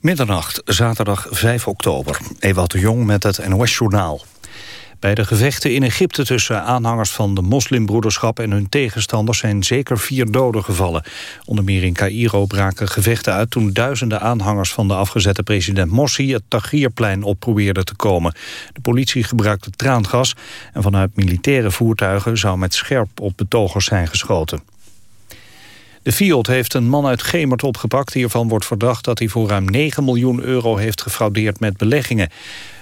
Middernacht, zaterdag 5 oktober. Ewout de Jong met het NOS-journaal. Bij de gevechten in Egypte tussen aanhangers van de moslimbroederschap en hun tegenstanders zijn zeker vier doden gevallen. Onder meer in Cairo braken gevechten uit toen duizenden aanhangers van de afgezette president Morsi het Tahrirplein op probeerden te komen. De politie gebruikte traangas en vanuit militaire voertuigen zou met scherp op betogers zijn geschoten. De Fiat heeft een man uit Gemert opgepakt. Hiervan wordt verdacht dat hij voor ruim 9 miljoen euro heeft gefraudeerd met beleggingen.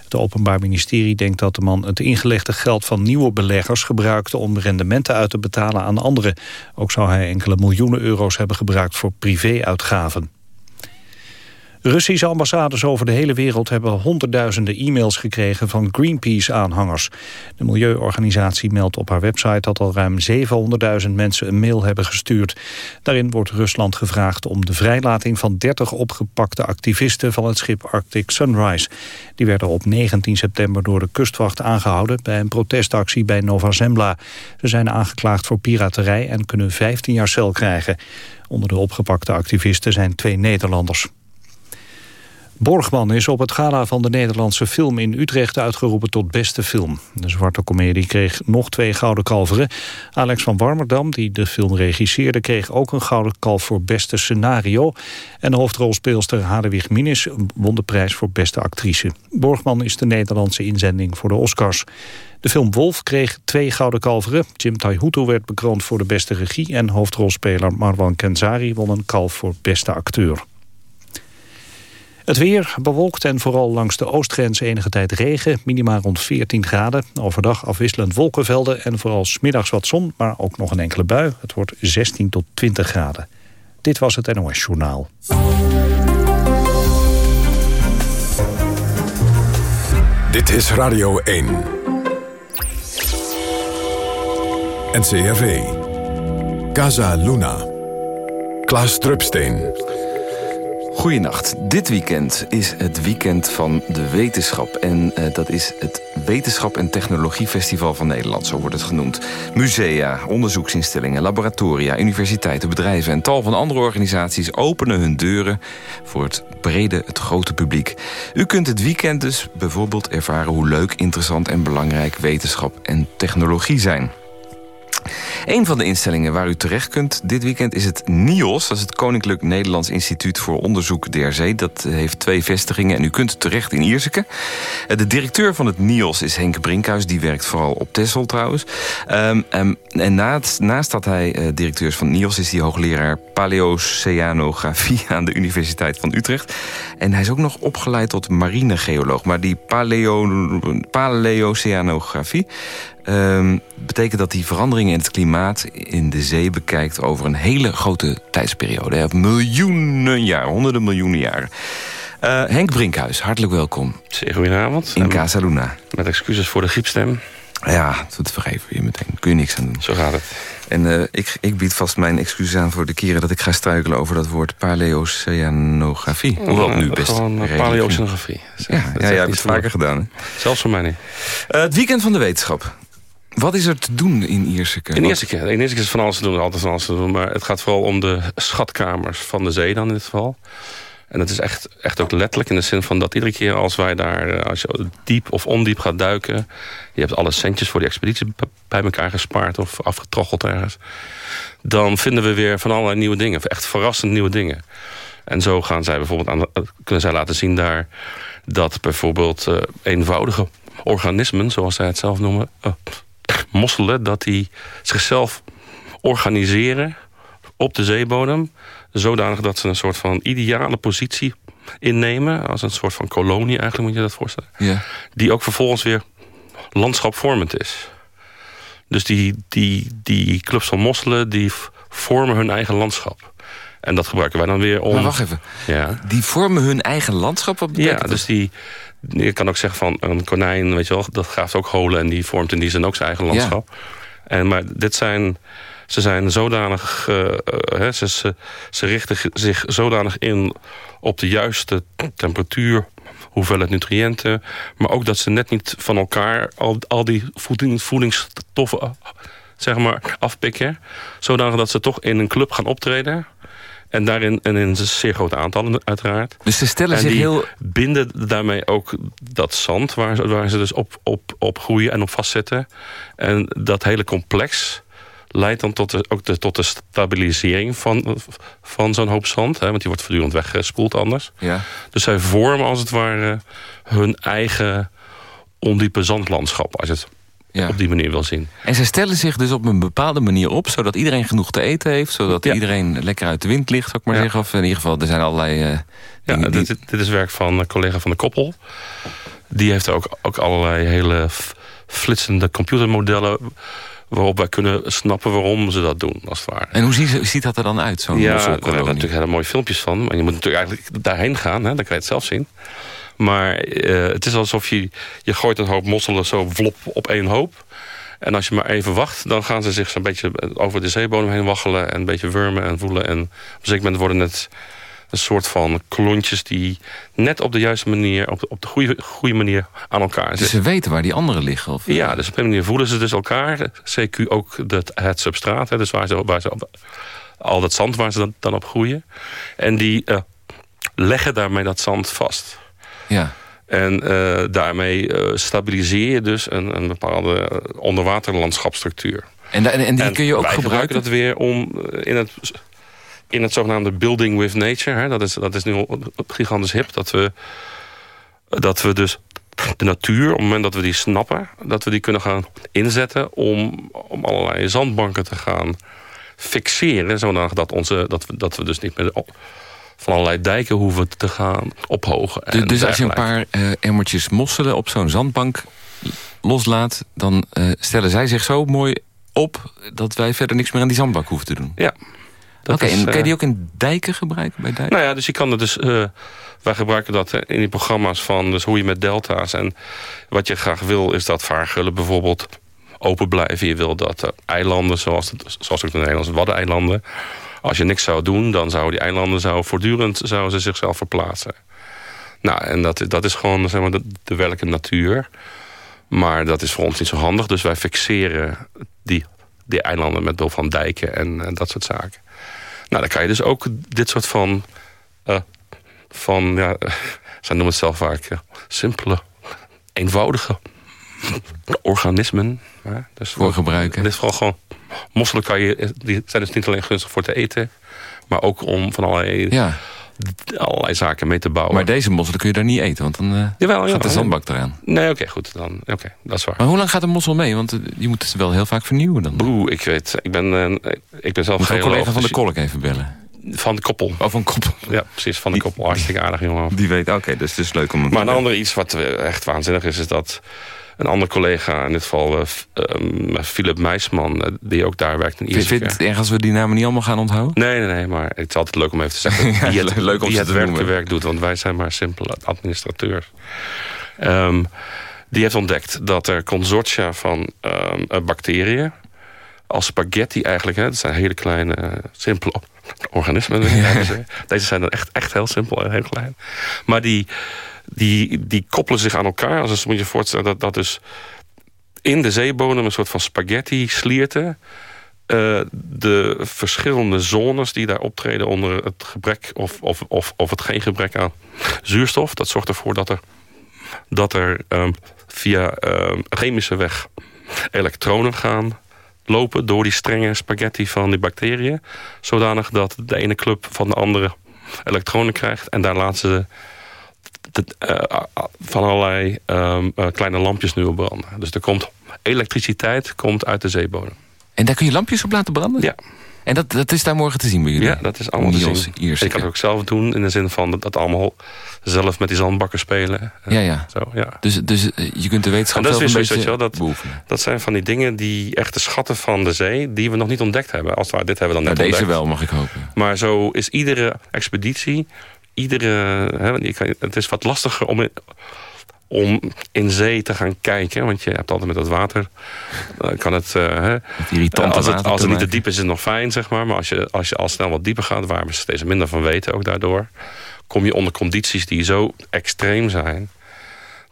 Het Openbaar Ministerie denkt dat de man het ingelegde geld van nieuwe beleggers gebruikte om rendementen uit te betalen aan anderen. Ook zou hij enkele miljoenen euro's hebben gebruikt voor privéuitgaven. Russische ambassades over de hele wereld hebben honderdduizenden e-mails gekregen van Greenpeace-aanhangers. De milieuorganisatie meldt op haar website dat al ruim 700.000 mensen een mail hebben gestuurd. Daarin wordt Rusland gevraagd om de vrijlating van 30 opgepakte activisten van het schip Arctic Sunrise. Die werden op 19 september door de kustwacht aangehouden bij een protestactie bij Nova Zembla. Ze zijn aangeklaagd voor piraterij en kunnen 15 jaar cel krijgen. Onder de opgepakte activisten zijn twee Nederlanders. Borgman is op het gala van de Nederlandse film in Utrecht uitgeroepen tot beste film. De zwarte komedie kreeg nog twee gouden kalveren. Alex van Warmerdam, die de film regisseerde, kreeg ook een gouden kalf voor beste scenario. En de hoofdrolspeelster Hadewig Minis won de prijs voor beste actrice. Borgman is de Nederlandse inzending voor de Oscars. De film Wolf kreeg twee gouden kalveren. Jim Taihutu werd bekroond voor de beste regie... en hoofdrolspeler Marwan Kenzari won een kalf voor beste acteur. Het weer bewolkt en vooral langs de oostgrens enige tijd regen. Minimaal rond 14 graden. Overdag afwisselend wolkenvelden en vooral smiddags wat zon. Maar ook nog een enkele bui. Het wordt 16 tot 20 graden. Dit was het NOS Journaal. Dit is Radio 1. NCRV. Casa Luna. Klaas Drupsteen. Goedenacht. Dit weekend is het weekend van de wetenschap. En uh, dat is het Wetenschap en Technologiefestival van Nederland, zo wordt het genoemd. Musea, onderzoeksinstellingen, laboratoria, universiteiten, bedrijven... en tal van andere organisaties openen hun deuren voor het brede, het grote publiek. U kunt het weekend dus bijvoorbeeld ervaren hoe leuk, interessant en belangrijk wetenschap en technologie zijn. Een van de instellingen waar u terecht kunt dit weekend is het NIOS. Dat is het Koninklijk Nederlands Instituut voor Onderzoek der Zee. Dat heeft twee vestigingen en u kunt terecht in Ierseke. Eh, de directeur van het NIOS is Henk Brinkhuis. Die werkt vooral op Texel trouwens. Um, en naast, naast dat hij uh, directeur is van NIOS... is hij hoogleraar paleoceanografie aan de Universiteit van Utrecht. En hij is ook nog opgeleid tot marinegeoloog. Maar die paleo, paleoceanografie... Um, betekent dat die veranderingen in het klimaat in de zee bekijkt over een hele grote tijdsperiode. Hè? Miljoenen jaren, honderden miljoenen jaren. Uh, Henk Brinkhuis, hartelijk welkom. Zeer goedenavond. In Casa Luna. Met excuses voor de griepstem. Ja, dat vergeven we je meteen. Kun je niks aan doen. Zo gaat het. En uh, ik, ik bied vast mijn excuses aan voor de keren dat ik ga struikelen over dat woord paleoceanografie. Ja, Hoewel nu best Gewoon uh, paleoceanografie. Ja, ja, ja, heb het vaker gedaan. Hè? Zelfs voor mij niet. Uh, het weekend van de wetenschap. Wat is er te doen in Ierseke? In Ierseke, in Ierseke is van alles te doen, altijd van alles te doen. Maar het gaat vooral om de schatkamers van de zee dan in dit geval. En dat is echt, echt ook letterlijk in de zin van dat iedere keer als wij daar... Eh, als je diep of ondiep gaat duiken... je hebt alle centjes voor die expeditie bij elkaar gespaard... of afgetroggeld ergens... dan vinden we weer van allerlei nieuwe dingen. Echt verrassend nieuwe dingen. En zo gaan zij bijvoorbeeld aan, eh, kunnen zij laten zien daar... dat bijvoorbeeld uh, eenvoudige organismen, zoals zij het zelf noemen... Uh, mosselen dat die zichzelf organiseren op de zeebodem. Zodanig dat ze een soort van ideale positie innemen. Als een soort van kolonie eigenlijk moet je dat voorstellen. Ja. Die ook vervolgens weer landschapvormend is. Dus die, die, die clubs van mosselen die vormen hun eigen landschap. En dat gebruiken wij dan weer om... Maar wacht even. Ja. Die vormen hun eigen landschap? Wat ja, dus die, je kan ook zeggen van een konijn, weet je wel, dat graaft ook holen en die vormt in die zin ook zijn eigen landschap. En, maar dit zijn, ze zijn zodanig, uh, uh, ze, ze, ze, richten zich zodanig in op de juiste temperatuur, hoeveelheid nutriënten, maar ook dat ze net niet van elkaar al, al die voeding, voedingsstoffen zeg maar, afpikken, zodanig dat ze toch in een club gaan optreden En daarin en in zeer grote aantallen uiteraard. Dus ze stellen en zich die heel... binden daarmee ook dat zand waar, ze- waar ze dus op, op, op groeien en op vastzetten. En dat hele complex leidt dan tot de, ook de, tot de stabilisering van, van zo'n hoop zand. Hè, want die wordt voortdurend weggespoeld anders. Ja. Dus zij vormen als het ware hun eigen ondiepe zandlandschap. Als je het Ja. op die manier wil zien. En ze stellen zich dus op een bepaalde manier op... zodat iedereen genoeg te eten heeft. Zodat Ja. iedereen lekker uit de wind ligt, zou ik maar Ja. zeggen. Of in ieder geval, er zijn allerlei eh, Ja, die... dit, dit is werk van een collega van de Koppel. Die heeft ook, ook allerlei hele flitsende computermodellen... waarop wij kunnen snappen waarom ze dat doen, als het ware. En hoe ziet, ziet dat er dan uit, zo'n ja, daar hebben natuurlijk hele mooie filmpjes van. Maar je moet natuurlijk eigenlijk daarheen gaan, hè, dan kan je het zelf zien. Maar eh, het is alsof je, je gooit een hoop mosselen zo vlop op één hoop. En als je maar even wacht, dan gaan ze zich zo'n beetje over de zeebodem heen waggelen... en een beetje wurmen en voelen. En op een zeker moment worden het een soort van klontjes... die net op de juiste manier, op de, op de goede, goede manier aan elkaar Dus zitten. ze weten waar die anderen liggen? Of, Ja, dus op een manier voelen ze dus elkaar. CQ ook de, het substraat, hè, dus waar ze, waar ze op, al dat zand waar ze dan, dan op groeien. En die eh, leggen daarmee dat zand vast. Ja. En eh, daarmee eh, stabiliseer je dus een, een bepaalde eh, onderwaterlandschapsstructuur. En, en, en die En kun je ook wij gebruiken? dat weer om in het, in het zogenaamde building with nature. Hè, dat, is, dat is nu gigantisch hip. Dat we, dat we dus de natuur, op het moment dat we die snappen... dat we die kunnen gaan inzetten om, om allerlei zandbanken te gaan fixeren. Zodanig dat, onze, dat, we, dat we dus niet meer van allerlei dijken hoeven te gaan ophogen. Dus, en dus als je een paar eh, emmertjes mosselen op zo'n zandbank loslaat... dan eh, stellen zij zich zo mooi op dat wij verder niks meer aan die zandbank hoeven te doen. Ja. Oké, is, en kan je eh, die ook in dijken gebruiken? Bij dijken? Nou ja, dus je kan het dus. eh, wij gebruiken dat eh, in die programma's van dus hoe je met delta's. En wat je graag wil, is dat vaargullen bijvoorbeeld open blijven. Je wil dat eh, eilanden, zoals, het, zoals ook de Nederlandse Waddeneilanden. Als je niks zou doen, dan zouden die eilanden zou voortdurend zouden ze zichzelf verplaatsen. Nou, en dat, dat is gewoon zeg maar, de, de natuur. Maar dat is voor ons niet zo handig. Dus wij fixeren die, die eilanden met behulp van dijken en, en dat soort zaken. Nou, dan kan je dus ook dit soort van... eh, van ja, zij noemen het zelf vaak eh, simpele, eenvoudige organismen. dus Voor gebruiken. Dit is vooral gewoon... Mosselen kan je, die zijn dus niet alleen gunstig voor te eten... maar ook om van allerlei, Ja, allerlei zaken mee te bouwen. maar deze mosselen kun je daar niet eten, want dan eh, Jawel, gaat de zandbak eraan. Nee, oké, goed. Dan, oké, dat is waar. Maar hoe lang gaat een mossel mee? Want eh, je moet het wel heel vaak vernieuwen dan. Boe, ik weet, ik ben, eh, ik ben zelf Moet een geen collega van de kolk even bellen. dus- Van de koppel. Of een koppel. Ja, precies, van de koppel. Hartstikke aardig, jongen. Die weet, oké, dus het is leuk om Maar een ander iets wat eh, echt waanzinnig is... is dat een andere collega, in dit geval eh, F- ehm, Philip Meisman... eh, die ook daar werkt in Vind Ierseke. je het erg als we die namen niet allemaal gaan onthouden? Nee, nee, nee, maar het is altijd leuk om even te zeggen... Ja, wie het, leuk om wie ze het noemen. werk doet. Want wij zijn maar simpele administrateurs. Ehm, die heeft ontdekt dat er consortia van ehm, eh, bacteriën... als spaghetti eigenlijk, hè, dat zijn hele kleine, eh, simpele organismen. Deze zijn dan echt, echt heel simpel en heel klein. Maar die, die, die koppelen zich aan elkaar. Als je moet je voorstellen dat, dat dus in de zeebodem een soort van spaghetti slierten. eh, de verschillende zones die daar optreden onder het gebrek of, of, of, of het geen gebrek aan zuurstof. Dat zorgt ervoor dat er, dat er ehm, via ehm, chemische weg elektronen gaan lopen door die strenge spaghetti van die bacteriën. Zodanig dat de ene club van de andere elektronen krijgt. En daar laten ze van allerlei ehm, eh, kleine lampjes nu op branden. Dus er komt elektriciteit komt uit de zeebodem. En daar kun je lampjes op laten branden? Ja. En dat, dat is daar morgen te zien bij jullie? Ja, dat is allemaal te zien. Ik kan het ook zelf doen in de zin van dat, dat allemaal zelf met die zandbakken spelen. En Ja, ja. Zo, ja. Dus, dus eh, je kunt de wetenschap En dat is zelf een zoiets, beetje dat- beoefenen. Dat zijn van die dingen die echte schatten van de zee... die we nog niet ontdekt hebben. Als ware, dit hebben we dan net deze ontdekt. wel, mag ik hopen. Maar zo is iedere expeditie... Iedere, hè, het is wat lastiger om in, om in zee te gaan kijken. Want je hebt altijd met dat water... eh, kan het... eh, Het irritante als het, als niet te diep is, is het nog fijn, zeg maar. Maar als je, als je al snel wat dieper gaat... waar we steeds minder van weten ook daardoor... kom je onder condities die zo extreem zijn...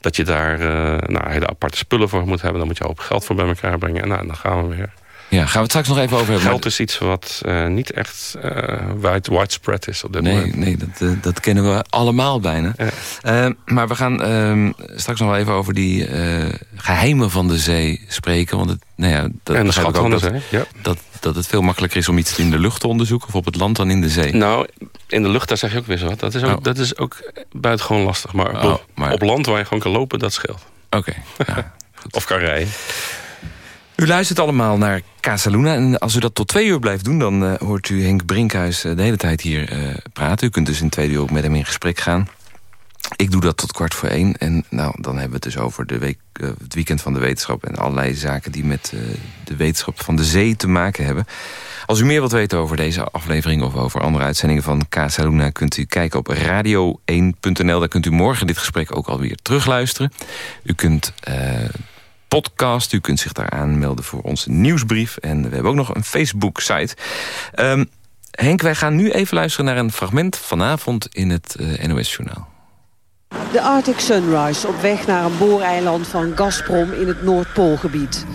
dat je daar eh, nou, hele aparte spullen voor moet hebben. Dan moet je ook geld voor bij elkaar brengen. En nou, dan gaan we weer. Ja, gaan we het straks nog even over hebben. Geld is iets wat uh, niet echt uh, wide, widespread is op dit nee, moment. Nee, dat, uh, dat kennen we allemaal bijna. Ja. maar we gaan ehm, straks nog wel even over die geheimen van de zee spreken. Want het, nou ja, dat en de schat van de zee, ja. Dat, dat het veel makkelijker is om iets in de lucht te onderzoeken... of op het land dan in de zee. Nou, in de lucht, daar zeg je ook weer zo wat. Dat is ook, oh. dat is ook buitengewoon lastig. Maar, oh, maar, op land waar je gewoon kan lopen, dat scheelt. Oké. Okay. Ja, of kan rijden. U luistert allemaal naar Casaluna. En als u dat tot twee uur blijft doen... dan uh, hoort u Henk Brinkhuis uh, de hele tijd hier uh, praten. U kunt dus in twee uur ook met hem in gesprek gaan. Ik doe dat tot kwart voor één. En nou, dan hebben we het dus over de week, het weekend van de wetenschap... en allerlei zaken die met de wetenschap van de zee te maken hebben. Als u meer wilt weten over deze aflevering... of over andere uitzendingen van Casaluna... kunt u kijken op radio1.nl. Daar kunt u morgen dit gesprek ook alweer terugluisteren. U kunt podcast. U kunt zich daar aanmelden voor onze nieuwsbrief. En we hebben ook nog een Facebook-site. Um, Henk, wij gaan nu even luisteren naar een fragment vanavond in het uh, NOS-journaal. De Arctic Sunrise op weg naar een booreiland van Gazprom in het Noordpoolgebied.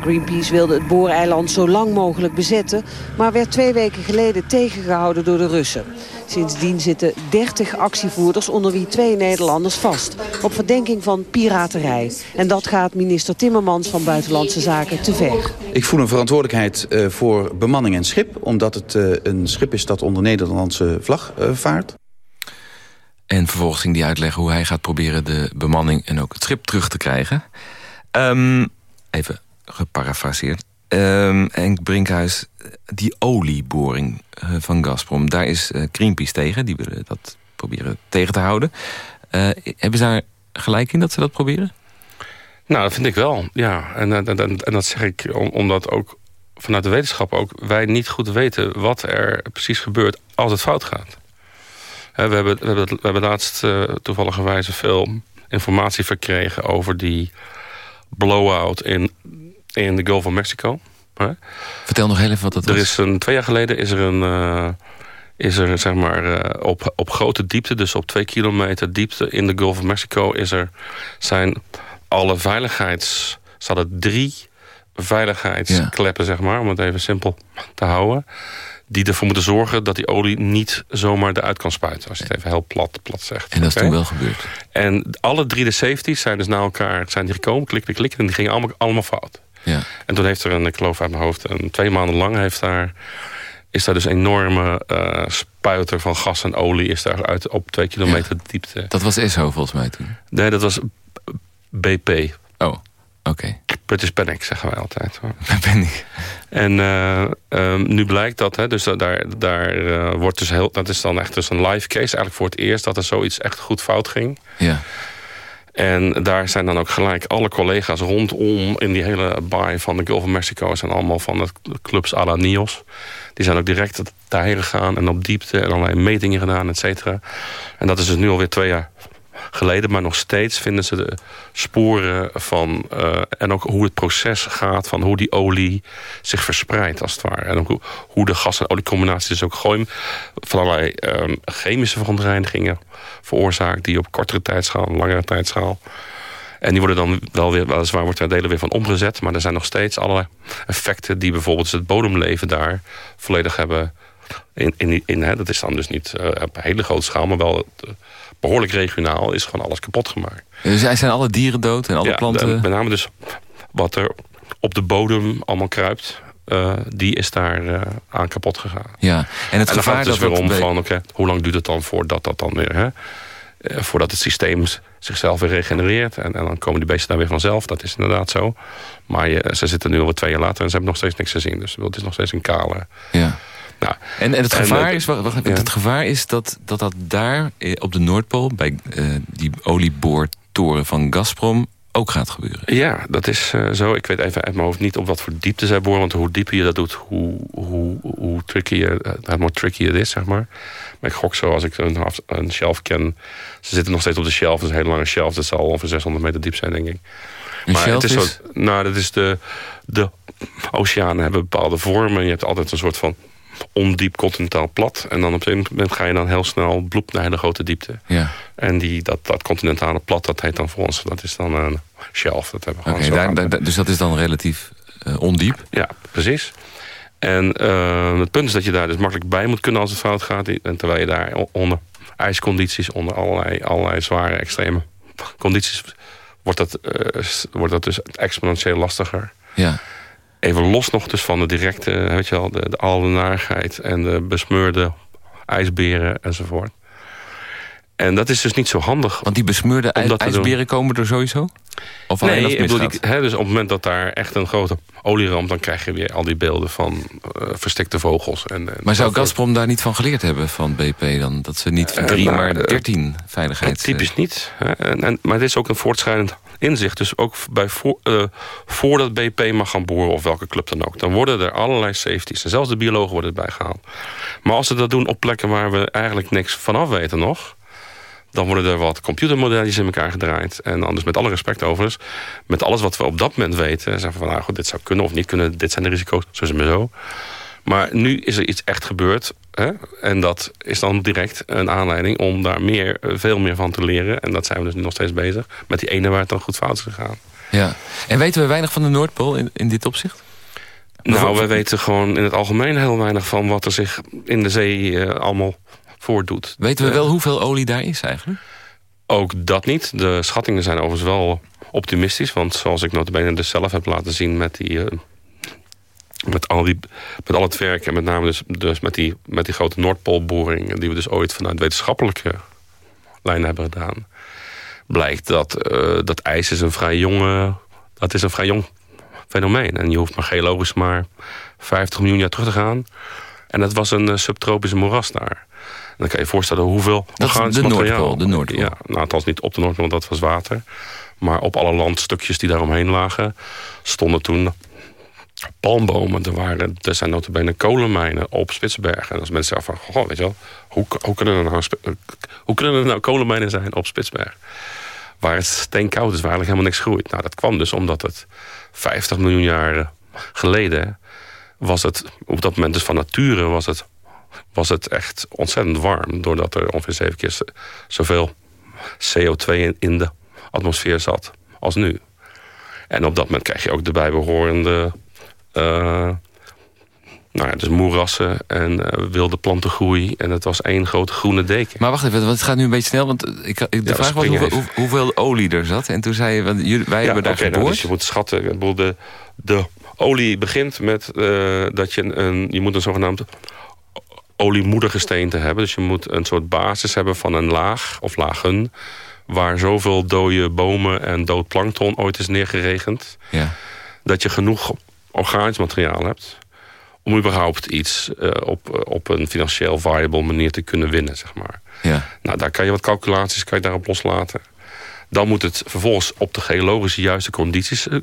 Greenpeace wilde het booreiland zo lang mogelijk bezetten... maar werd twee weken geleden tegengehouden door de Russen. Sindsdien zitten 30 actievoerders, onder wie twee Nederlanders, vast. Op verdenking van piraterij. En dat gaat minister Timmermans van Buitenlandse Zaken te ver. Ik voel een verantwoordelijkheid uh, voor bemanning en schip... omdat het uh, een schip is dat onder Nederlandse vlag uh, vaart. En vervolgens ging hij uitleggen hoe hij gaat proberen de bemanning en ook het schip terug te krijgen. Um, even geparafraseerd. Um, Brinkhuis, die olieboring uh, van Gazprom... daar is uh, Greenpeace tegen. Die willen dat proberen tegen te houden. Uh, hebben ze daar gelijk in dat ze dat proberen? Nou, dat vind ik wel, ja. En, en, en, dat zeg ik omdat ook vanuit de wetenschap... ook wij niet goed weten wat er precies gebeurt als het fout gaat. we, hebben, we, hebben, we hebben laatst veel informatie verkregen... over die blowout in in de Gulf of Mexico. Vertel nog heel even wat dat er Is een, twee jaar geleden is er een... Uh, is er zeg maar uh, op, op grote diepte, dus op twee kilometer diepte in de Gulf of Mexico, is er, zijn alle veiligheids... Ze hadden drie veiligheidskleppen, ja. zeg maar, om het even simpel te houden. Die ervoor moeten zorgen dat die olie niet zomaar eruit kan spuiten. Als je het even heel plat, plat zegt. En dat is toen wel gebeurd. En alle drie de safeties zijn dus naar elkaar zijn die gekomen, klik, klik, klik. En die gingen allemaal, allemaal fout. Ja. En toen heeft er, een, ik geloof uit mijn hoofd, een, twee maanden lang heeft daar, is daar dus een enorme uh, spuiter van gas en olie is daar uit op twee kilometer ja. diepte. Dat was ESO volgens mij toen? Nee, dat was BP. Oh, oké. Okay. British Panic zeggen wij altijd. Panic. En uh, um, nu blijkt dat, hè, dus daar, daar uh, wordt dus heel, dat is dan echt dus een live case, eigenlijk voor het eerst dat er zoiets echt goed fout ging. Ja. En daar zijn dan ook gelijk alle collega's rondom in die hele baai van de Gulf of Mexico... zijn allemaal van de clubs à la NIOS. Die zijn ook direct daarheen gegaan en op diepte en allerlei metingen gedaan, et cetera. En dat is dus nu alweer twee jaar geleden. Maar nog steeds vinden ze de sporen van... Uh, en ook hoe het proces gaat van hoe die olie zich verspreidt als het ware. En ook hoe, de gas- en oliecombinatie dus ook gooien... van allerlei um, chemische verontreinigingen veroorzaakt... die op kortere tijdschaal, langere tijdschaal... En die worden dan wel weer, weliswaar wordt er delen weer van omgezet. Maar er zijn nog steeds allerlei effecten die bijvoorbeeld het bodemleven daar volledig hebben. In, in, in, hè, dat is dan dus niet uh, op hele grote schaal, maar wel behoorlijk regionaal is gewoon alles kapot gemaakt. Dus zijn alle dieren dood en alle ja, planten? met name dus wat er op de bodem allemaal kruipt. Uh, die is daar uh, aan kapot gegaan. Ja, en het en gevaar gaat het dus dat weer om van, okay, hoe lang duurt het dan voordat dat dan weer... Hè, uh, voordat het systeem zichzelf weer regenereert. En, en, dan komen die beesten daar weer vanzelf. Dat is inderdaad zo. Maar je, ze zitten nu alweer twee jaar later en ze hebben nog steeds niks gezien. Dus het is nog steeds een kale... Ja. Nou, en, en het gevaar is, wacht, wacht, ja. het gevaar is dat, dat dat daar op de Noordpool... bij uh, die olieboortoren van Gazprom ook gaat gebeuren. Ja, dat is uh, zo. Ik weet even uit mijn hoofd niet op wat voor diepte zij boren. Want hoe dieper je dat doet, hoe, hoe, hoe tricky, je, hoe tricky het is, zeg maar. Maar ik gok zo, als ik een, een shelf ken... Ze zitten nog steeds op de shelf. Dat is een hele lange shelf. Dat zal ongeveer 600 meter diep zijn, denk ik. Een maar het is, is? Zo, nou, dat is de, de oceanen hebben bepaalde vormen. Je hebt altijd een soort van ondiep continentaal plat. En dan op een moment ga je dan heel snel bloep naar hele grote diepte. Ja. En die, dat, dat continentale plat, dat heet dan voor ons, dat is dan een shelf. Dat hebben we okay, gewoon daar, daar, dus dat is dan relatief ondiep. Ja, precies. En uh, het punt is dat je daar dus makkelijk bij moet kunnen als het fout gaat. En terwijl je daar onder ijscondities, onder allerlei, allerlei zware extreme condities... wordt dat, uh, wordt dat dus exponentieel lastiger. Ja. Even los nog dus van de directe, weet je wel, de, de aldenarigheid... en de besmeurde ijsberen enzovoort. En dat is dus niet zo handig. Want die besmeurde ijsberen komen er sowieso? Of nee, ik bedoel, die, dus op het moment dat daar echt een grote olieramp... dan krijg je weer al die beelden van uh, verstikte vogels. En, maar zou Gazprom daar niet van geleerd hebben van BP dan? Dat ze niet uh, drie, nou, maar dertien veiligheid... Typisch niet. Hè? En, en, maar dit is ook een voortschrijdend inzicht. Dus ook bij voor, uh, voordat BP mag gaan boren of welke club dan ook... dan worden er allerlei safeties. En zelfs de biologen worden erbij gehaald. Maar als ze dat doen op plekken waar we eigenlijk niks vanaf weten nog dan worden er wat computermodelletjes in elkaar gedraaid. En dan dus met alle respect overigens... met alles wat we op dat moment weten... zeggen we van, nou goed, dit zou kunnen of niet kunnen. Dit zijn de risico's, zo is het maar zo. Maar nu is er iets echt gebeurd. Hè? En dat is dan direct een aanleiding om daar meer, veel meer van te leren. En dat zijn we dus nu nog steeds bezig. Met die ene waar het dan goed fout is gegaan. Ja. En weten we weinig van de Noordpool in, in dit opzicht? Nou, we weten gewoon in het algemeen heel weinig van wat er zich in de zee uh, allemaal voordoet. Weten we wel hoeveel olie daar is eigenlijk? Ook dat niet. De schattingen zijn overigens wel optimistisch. Want zoals ik notabene dus zelf heb laten zien met die... Uh, met al, die, met al het werk en met name dus, dus met, die, met die grote Noordpoolboring... die we dus ooit vanuit wetenschappelijke lijnen hebben gedaan... blijkt dat, uh, dat ijs is een vrij jonge... dat is een vrij jong fenomeen. En je hoeft maar geologisch maar 50 miljoen jaar terug te gaan. En dat was een subtropische moeras daar dan kan je je voorstellen hoeveel dat organisch de materiaal... Noordpool, de Noordpool. Ja, nou, althans niet op de Noordpool, want dat was water. Maar op alle landstukjes die daaromheen lagen... stonden toen palmbomen. Er, waren, er zijn notabene kolenmijnen op Spitsbergen. En als mensen zeggen van, goh, weet je wel... Hoe, hoe, kunnen er nou, hoe kunnen er nou kolenmijnen zijn op Spitsbergen? Waar het steenkoud is, waar eigenlijk helemaal niks groeit. Nou, dat kwam dus omdat het 50 miljoen jaar geleden... was het op dat moment dus van nature was het was het echt ontzettend warm. Doordat er ongeveer zeven keer zoveel CO2 in de atmosfeer zat als nu. En op dat moment krijg je ook de bijbehorende... Uh, nou ja, dus moerassen en uh, wilde plantengroei. En het was één grote groene deken. Maar wacht even, want het gaat nu een beetje snel. Want ik, ik de vraag was hoeveel, hoeveel, olie er zat. En toen zei je, want jullie, wij hebben daar okay, nou, dus je moet schatten. De, de olie begint met uh, dat je een... Je moet een zogenaamd oliemoedergesteente hebben. Dus je moet een soort basis hebben van een laag of lagen... waar zoveel dode bomen en dood plankton ooit is neergeregend... Ja. dat je genoeg organisch materiaal hebt... om überhaupt iets uh, op, op een financieel viable manier te kunnen winnen, zeg maar. Ja. Nou, daar kan je wat calculaties kan je daarop loslaten. Dan moet het vervolgens op de geologische juiste condities eh,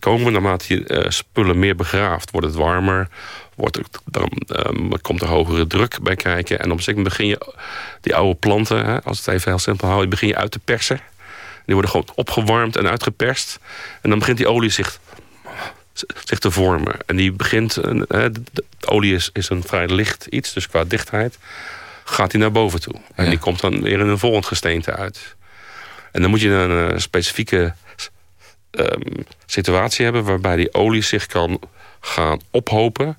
komen. Naarmate je uh, spullen meer begraaft, wordt het warmer wordt er, dan um, komt er hogere druk bij kijken. En op zich begin je die oude planten, hè, als het even heel simpel houden, begin je uit te persen. Die worden gewoon opgewarmd en uitgeperst. En dan begint die olie zich, zich te vormen. En die begint, uh, de, de, olie is, is een vrij licht iets, dus qua dichtheid gaat die naar boven toe. En die komt dan weer in een volgend gesteente uit. En dan moet je een uh, specifieke um, situatie hebben... waarbij die olie zich kan gaan ophopen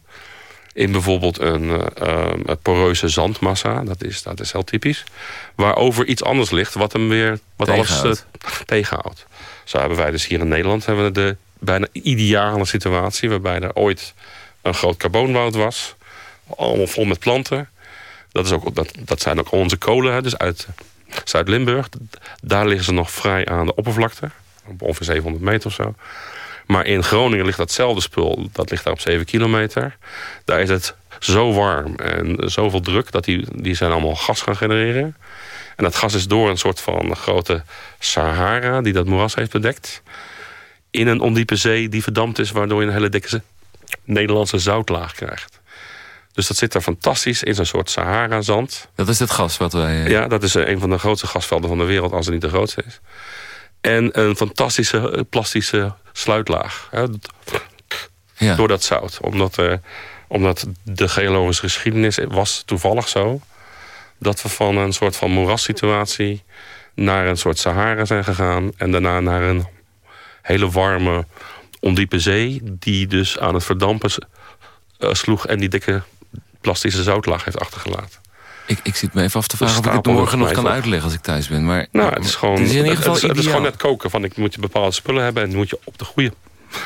in bijvoorbeeld een uh, poreuze zandmassa. Dat is, dat is heel typisch. Waarover iets anders ligt wat hem weer wat alles uh, tegenhoudt. Zo hebben wij dus hier in Nederland hebben we de bijna ideale situatie... waarbij er ooit een groot carbonwoud was. Allemaal vol met planten. Dat, is ook, dat, dat zijn ook onze kolen, dus uit Zuid-Limburg. Daar liggen ze nog vrij aan de oppervlakte. Op ongeveer 700 meter of zo. Maar in Groningen ligt datzelfde spul. Dat ligt daar op 7 kilometer. Daar is het zo warm en zoveel druk... dat die, die zijn allemaal gas gaan genereren. En dat gas is door een soort van grote Sahara... die dat moeras heeft bedekt... in een ondiepe zee die verdampt is... waardoor je een hele dikke Nederlandse zoutlaag krijgt. Dus dat zit er fantastisch in zo'n soort Sahara-zand. Dat is het gas wat wij... Eh, ja, dat is een van de grootste gasvelden van de wereld... als het niet de grootste is. En een fantastische eh, plastische sluitlaag. Hè, ja. Door dat zout. Omdat, uh, omdat de geologische geschiedenis was toevallig zo... dat we van een soort van moerassituatie naar een soort Sahara zijn gegaan... en daarna naar een hele warme, ondiepe zee... die dus aan het verdampen uh, sloeg... en die dikke plastische zoutlaag heeft achtergelaten. Ik, ik zit me even af te vragen of ik het morgen nog kan uitleggen als ik thuis ben. Maar, nou, het is gewoon, het is in ieder geval het, het is gewoon net koken. Van, ik moet je bepaalde spullen hebben en die moet je op de goede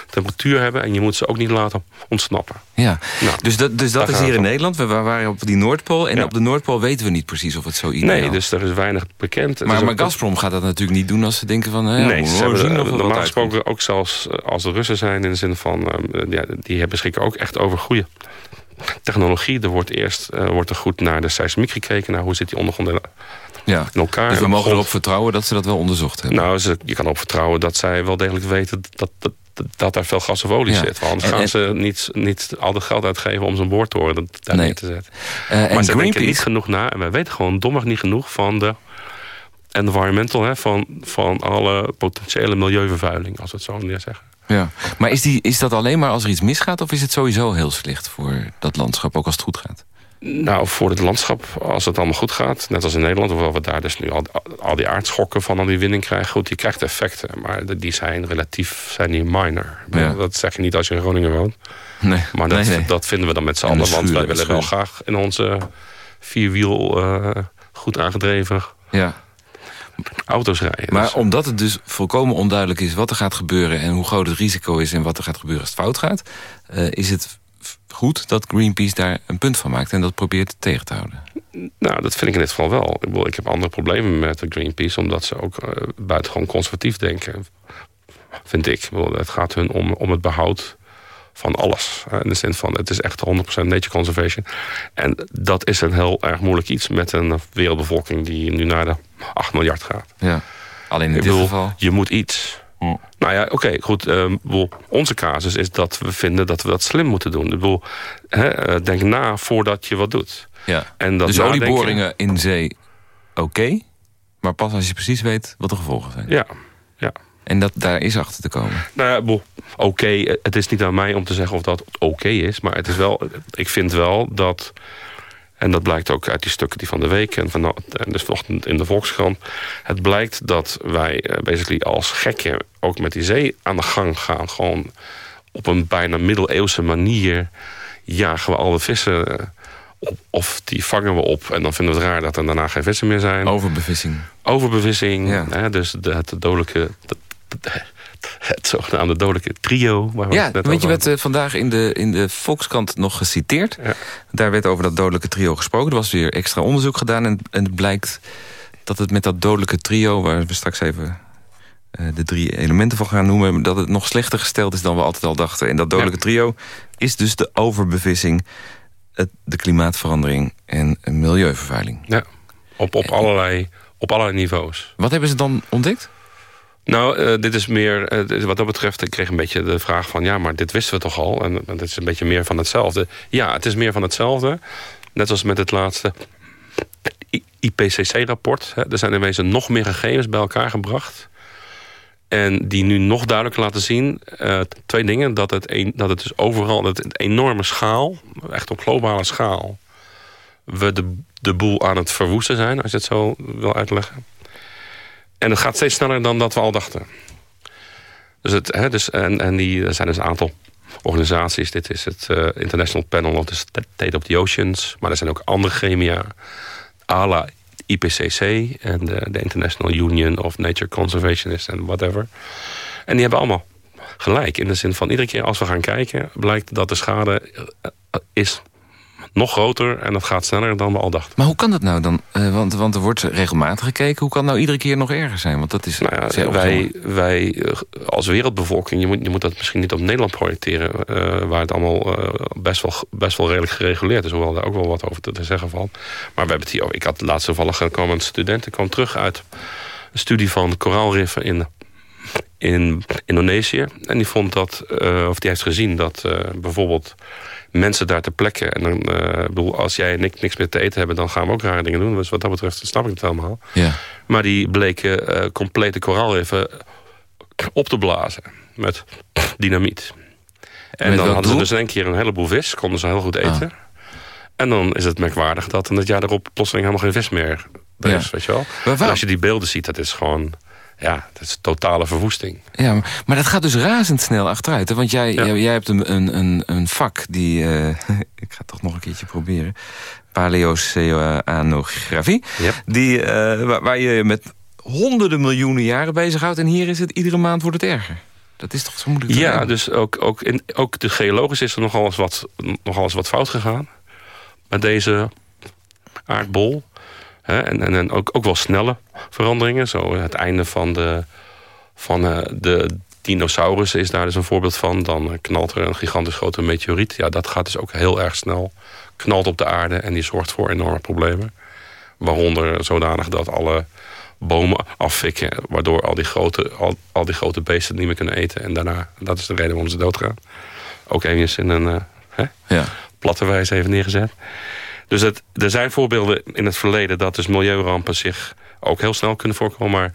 temperatuur hebben. En je moet ze ook niet laten ontsnappen. Ja, nou, dus dat, dus dat is hier in Nederland. We waren op die Noordpool. En op de Noordpool weten we niet precies of het zo ideaal is. Nee, dus er is weinig bekend. Maar, maar Gazprom gaat dat natuurlijk niet doen als ze denken van... Hè, nee, ze hebben normaal gesproken ook zelfs eh, als de Russen zijn... in de zin van, uh, ja, die beschikken ook echt over goede technologie. Er wordt eerst uh, wordt er goed naar de seismiek gekeken. Naar hoe zit die ondergrond ja. in elkaar. Dus we mogen erop vertrouwen dat ze dat wel onderzocht hebben? Nou, ze, je kan erop vertrouwen dat zij wel degelijk weten... dat, dat, dat er veel gas of olie zit. Want gaan ze niet, niet al het geld uitgeven om zo'n boortoren daar neer te zetten. Uh, maar ze denken niet genoeg na. En wij weten gewoon dommig niet genoeg van de environmental... Hè, van, van alle potentiële milieuvervuiling, als we het zo neer zeggen. Ja. Maar is, die, is dat alleen maar als er iets misgaat... of is het sowieso heel slecht voor dat landschap, ook als het goed gaat? Nou, voor het landschap, als het allemaal goed gaat... net als in Nederland, hoewel we daar dus nu al, al die aardschokken van al die winning krijgen... goed, je krijgt effecten, maar die zijn relatief zijn die minor. Dat zeg je niet als je in Groningen woont. Nee, maar dat, dat vinden we dan met z'n allen. Want wij willen wel graag in onze vierwiel uh, goed aangedreven... Ja auto's rijden. Maar dus- omdat het dus volkomen onduidelijk is wat er gaat gebeuren... en hoe groot het risico is en wat er gaat gebeuren als het fout gaat... Uh, is het goed dat Greenpeace daar een punt van maakt... en dat probeert tegen te houden. Nou, dat vind ik in dit geval wel. Ik, bedoel, ik heb andere problemen met Greenpeace... omdat ze ook uh, buitengewoon conservatief denken. Vind ik. ik bedoel, het gaat hun om, om het behoud van alles. In de zin van, het is echt 100% nature conservation. En dat is een heel erg moeilijk iets... met een wereldbevolking die nu naar de 8 miljard gaat. Ja, alleen in dit bedoel, geval... Je moet iets... Nou ja, oké, goed. Uh, onze casus is dat we vinden dat we dat slim moeten doen. Ik bedoel, hè, eh, denk na voordat je wat doet. Ja. En dat dus olieboringen in zee, oké. maar pas als je precies weet wat de gevolgen zijn. Ja, ja. En dat daar is achter te komen. Nou ja, oké. het is niet aan mij om te zeggen of dat oké is. Maar het is wel, ik vind wel dat... En dat blijkt ook uit die stukken die van de week en, van, en dus vanochtend in de Volkskrant. Het blijkt dat wij uh, basically als gekken ook met die zee aan de gang gaan. Gewoon op een bijna middeleeuwse manier jagen we alle vissen eh, op. Of die vangen we op en dan vinden we het raar dat er daarna geen vissen meer zijn. Overbevissing. Overbevissing. Ja. Hè, dus de, het dodelijke het zogenaamde dodelijke trio. Waar ja, net weet je werd uh, vandaag in de, in de Volkskrant nog geciteerd. Ja. Daar werd over dat dodelijke trio gesproken. Er was weer extra onderzoek gedaan en, en het blijkt dat het met dat dodelijke trio... waar we straks even uh, de drie elementen van gaan noemen... dat het nog slechter gesteld is dan we altijd al dachten. En dat dodelijke trio is dus de overbevissing... Het, de klimaatverandering en milieuvervuiling. Ja, op, op, allerlei, op allerlei niveaus. Wat hebben ze dan ontdekt? Nou, uh, dit is meer, uh, wat dat betreft, ik kreeg een beetje de vraag van... ja, maar dit wisten we toch al? En, dit is een beetje meer van hetzelfde. Ja, het is meer van hetzelfde. Net als met het laatste IPCC-rapport. Er zijn in wezen nog meer gegevens bij elkaar gebracht. En die nu nog duidelijker laten zien... Uh, twee dingen, dat het, een, dat het dus overal... dat het enorme schaal, echt op globale schaal... we de, de boel aan het verwoesten zijn, als je het zo wil uitleggen. En het gaat steeds sneller dan dat we al dachten. Dus het, hè, dus, en, en die, er zijn dus een aantal organisaties. Dit is het uh, International Panel of the State of the Oceans. Maar er zijn ook andere gremia. ALA IPCC en de, de International Union of Nature Conservationists en whatever. En die hebben allemaal gelijk. In de zin van iedere keer als we gaan kijken... blijkt dat de schade uh, is nog groter en dat gaat sneller dan we al dachten. Maar hoe kan dat nou dan? Uh, want, want er wordt regelmatig gekeken. Hoe kan het nou iedere keer nog erger zijn? Want dat is nou ja, wij, wij eh, als wereldbevolking, je moet, je moet dat misschien niet op Nederland projecteren... Uh, waar het allemaal uh, best, wel, best wel redelijk gereguleerd is... hoewel daar ook wel wat over te, te zeggen valt. Maar we hebben het hier. Ik had laatst toevallig gekomen, een student kwam terug uit een studie van koraalriffen in in Indonesië. En die vond dat, uh, of die heeft gezien dat uh, bijvoorbeeld mensen daar ter plekke. En dan, uh, bedoel, als jij niks, niks meer te eten hebben, dan gaan we ook rare dingen doen. Dus wat dat betreft snap ik het helemaal. Ja. Maar die bleken complete koraalriffen op te blazen met dynamiet. En dan hadden ze dus in één keer een heleboel vis, konden ze heel goed ah. eten. En dan is het merkwaardig dat in het jaar erop plotseling helemaal geen vis meer is, weet je wel. En als je die beelden ziet, dat is gewoon ja, dat is totale verwoesting. Ja, maar, maar dat gaat dus razendsnel achteruit. Hè? Want jij, jij, jij, hebt een, een, een vak die... Uh, ik ga het toch nog een keertje proberen. Paleoceanografie. Yep. Die, uh, waar, waar, je met honderden miljoenen jaren bezighoudt. En hier is het iedere maand wordt het erger. Dat is toch zo moeilijk Ja, dus ook, ook, in, ook de geologisch is er nogal eens wat, nogal eens wat fout gegaan. Met deze aardbol. En, en, en ook, ook wel snelle veranderingen. Zo het einde van de, van uh, de dinosaurus is daar dus een voorbeeld van. Dan knalt er een gigantisch grote meteoriet. Ja, dat gaat dus ook heel erg snel. Knalt op de aarde en die zorgt voor enorme problemen. Waaronder zodanig dat alle bomen afvikken. Waardoor al die, grote, al, al die grote beesten het niet meer kunnen eten. En daarna, dat is de reden waarom ze doodgaan. Ook eventjes in een uh, hè, ja. platte wijze even neergezet. Dus het, er zijn voorbeelden in het verleden dat dus milieurampen zich ook heel snel kunnen voorkomen. Maar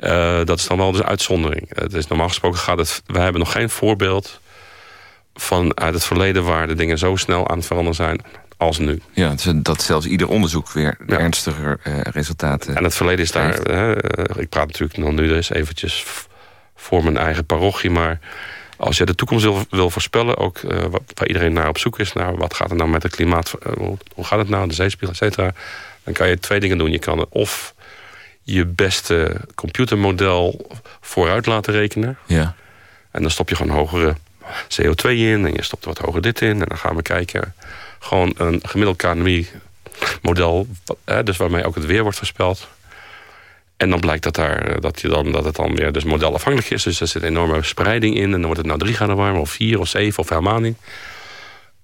uh, dat is dan wel de uitzondering. Het is normaal gesproken gaat het. We hebben nog geen voorbeeld van uit het verleden waar de dingen zo snel aan het veranderen zijn als nu. Ja, dat zelfs ieder onderzoek weer ja. ernstiger uh, resultaten... En het verleden is daar... Hè, ik praat natuurlijk nog nu dus eventjes voor mijn eigen parochie... maar als je de toekomst wil, wil voorspellen... ook uh, waar iedereen naar op zoek is... naar wat gaat er nou met het klimaat... Uh, hoe gaat het nou, de zeespiegel, et cetera... dan kan je twee dingen doen. Je kan of je beste computermodel vooruit laten rekenen... Ja. en dan stop je gewoon hogere CO2 in... en je stopt wat hoger dit in... en dan gaan we kijken gewoon een gemiddeld KNMI-model, dus waarmee ook het weer wordt voorspeld. En dan blijkt dat, daar, dat, je dan, dat het dan weer dus modelafhankelijk is. Dus er zit een enorme spreiding in. En dan wordt het nou drie graden warmer, of vier, of zeven, of helemaal niet.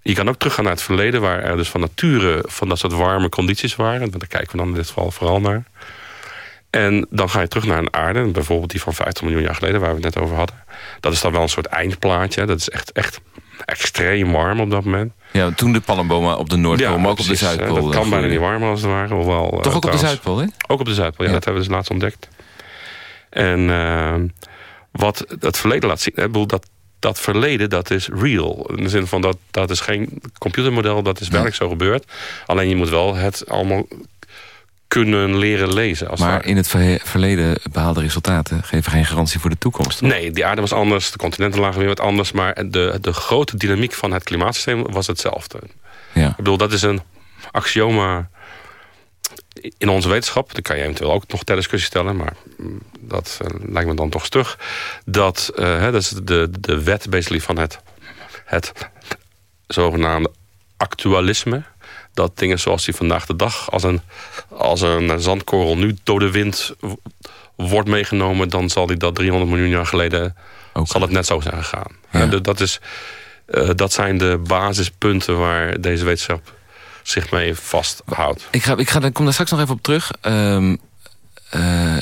Je kan ook teruggaan naar het verleden... waar er dus van nature van dat soort warme condities waren. Want daar kijken we dan in dit geval vooral naar. En dan ga je terug naar een aarde. Bijvoorbeeld die van 50 miljoen jaar geleden, waar we het net over hadden. Dat is dan wel een soort eindplaatje. Dat is echt, echt extreem warm op dat moment. Ja, toen de palmbomen op de Noordpool, ja, maar ook precies, op de Zuidpool. Dat kan bijna niet warmer als het ware. Hoewel, Toch ook op de Zuidpool, hè? Ook op de Zuidpool, ja, ja. dat hebben we dus laatst ontdekt. En uh, wat het verleden laat zien, hè, dat, dat verleden, dat is real. In de zin van, dat, dat is geen computermodel, dat is werkelijk zo gebeurd. Alleen je moet wel het allemaal kunnen leren lezen. Als maar in het verleden behaalde resultaten geven geen garantie voor de toekomst. Toch? Nee, de aarde was anders, de continenten lagen weer wat anders... maar de, de grote dynamiek van het klimaatsysteem was hetzelfde. Ja. Ik bedoel, dat is een axioma in onze wetenschap. Dat kan je eventueel ook nog ter discussie stellen... maar dat uh, lijkt me dan toch stug. Dat, uh, hè, dat is de, de wet basically van het, het zogenaamde actualisme dat dingen zoals die vandaag de dag... als een, als een zandkorrel nu door de wind wordt meegenomen... dan zal die dat 300 miljoen jaar geleden okay. zal het net zo zijn gegaan. Ja. Ja, dat, is, uh, dat zijn de basispunten waar deze wetenschap zich mee vasthoudt. Ik, ga, ik, ga, ik kom daar straks nog even op terug. Um, uh,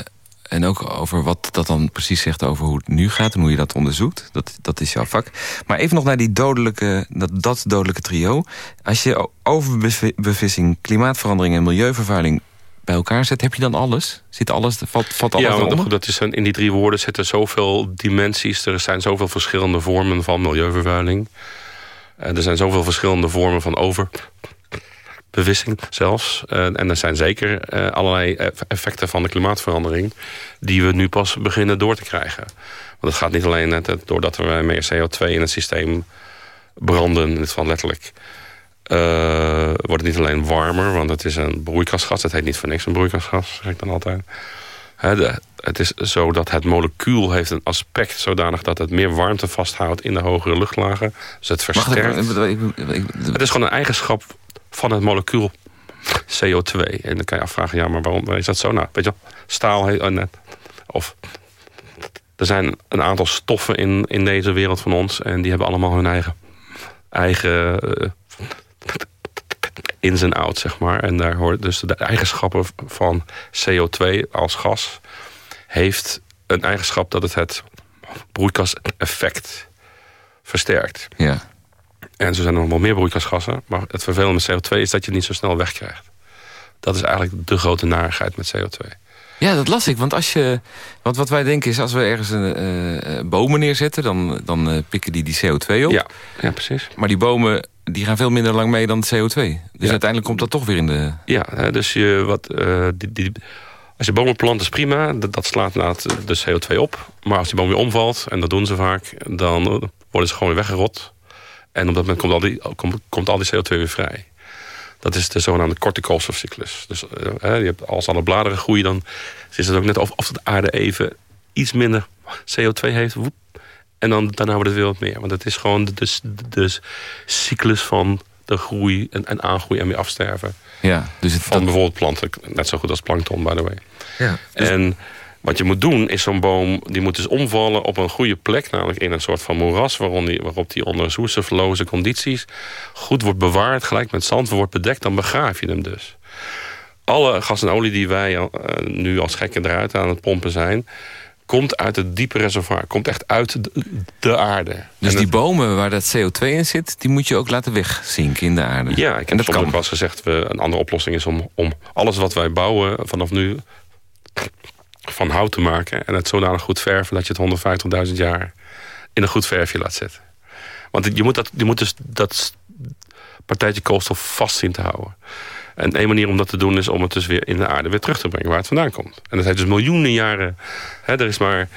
en ook over wat dat dan precies zegt over hoe het nu gaat... en hoe je dat onderzoekt. Dat, dat is jouw vak. Maar even nog naar die dodelijke, dat, dat dodelijke trio. Als je overbevissing, klimaatverandering en milieuvervuiling bij elkaar zet... heb je dan alles? Zit alles valt, valt alles ja, onder? dat is, in die drie woorden zitten zoveel dimensies. Er zijn zoveel verschillende vormen van milieuvervuiling. Er zijn zoveel verschillende vormen van over bewissing zelfs. Uh, en er zijn zeker uh, allerlei effecten van de klimaatverandering... die we nu pas beginnen door te krijgen. Want het gaat niet alleen net, doordat we meer CO2 in het systeem branden... in dit geval letterlijk... Uh, wordt het niet alleen warmer, want het is een broeikasgas. Het heet niet voor niks een broeikasgas, zeg ik dan altijd. He, de, het is zo dat het molecuul heeft een aspect zodanig dat het meer warmte vasthoudt in de hogere luchtlagen. Dus het versterkt. Ik, ik, ik, het is gewoon een eigenschap van het molecuul CO2. En dan kan je afvragen, ja, maar waarom is dat zo? Nou, weet je wel, staal of er zijn een aantal stoffen in, in deze wereld van ons en die hebben allemaal hun eigen, eigen uh, ins en outs, zeg maar. En daar hoort dus de eigenschappen van CO2 als gas heeft een eigenschap dat het het broeikaseffect versterkt. Ja. En zo zijn er nog wel meer broeikasgassen. Maar het vervelende met CO2 is dat je het niet zo snel wegkrijgt. Dat is eigenlijk de grote narigheid met CO2. Ja, dat las ik. Want als je, want wat wij denken is, als we ergens een uh, bomen neerzetten... dan, dan uh, pikken die die CO2 op. Ja, ja, precies. Maar die bomen die gaan veel minder lang mee dan het CO2. Dus ja. uiteindelijk komt dat toch weer in de... Ja, dus je, wat, die, die, Als je bomen plant is prima, dat, dat slaat de CO2 op. Maar als die boom weer omvalt, en dat doen ze vaak... dan worden ze gewoon weer weggerot. En op dat moment komt al die, komt, komt al die CO2 weer vrij. Dat is de zogenaamde korte koolstofcyclus. Dus uh, je hebt, als alle bladeren groeien, dan is het ook net of, of de aarde even iets minder CO2 heeft. Woep, en dan, daarna wordt het weer wat meer. Want het is gewoon de, de, de cyclus van de groei en, en aangroei en weer afsterven. Ja, dus het, van bijvoorbeeld planten. Net zo goed als plankton, by the way. Ja, dus- En wat je moet doen is zo'n boom... die moet dus omvallen op een goede plek. Namelijk in een soort van moeras... Die, waarop die onder zoeterloze condities... goed wordt bewaard, gelijk met zand wordt bedekt. Dan begraaf je hem dus. Alle gas en olie die wij uh, nu als gekken eruit aan het pompen zijn komt uit het diepe reservoir. Komt echt uit de, aarde. Dus die bomen waar dat CO2 in zit... die moet je ook laten wegzinken in de aarde? Ja, ik heb en dat soms ook wel eens gezegd... We, een andere oplossing is om, om alles wat wij bouwen vanaf nu... van hout te maken en het zodanig goed verven... dat je het 150.000 jaar in een goed verfje laat zetten. Want je moet, dat, je moet dus dat partijtje koolstof vast zien te houden. En één manier om dat te doen is om het dus weer in de aarde weer terug te brengen waar het vandaan komt. En dat heeft dus miljoenen jaren. Hè, er is maar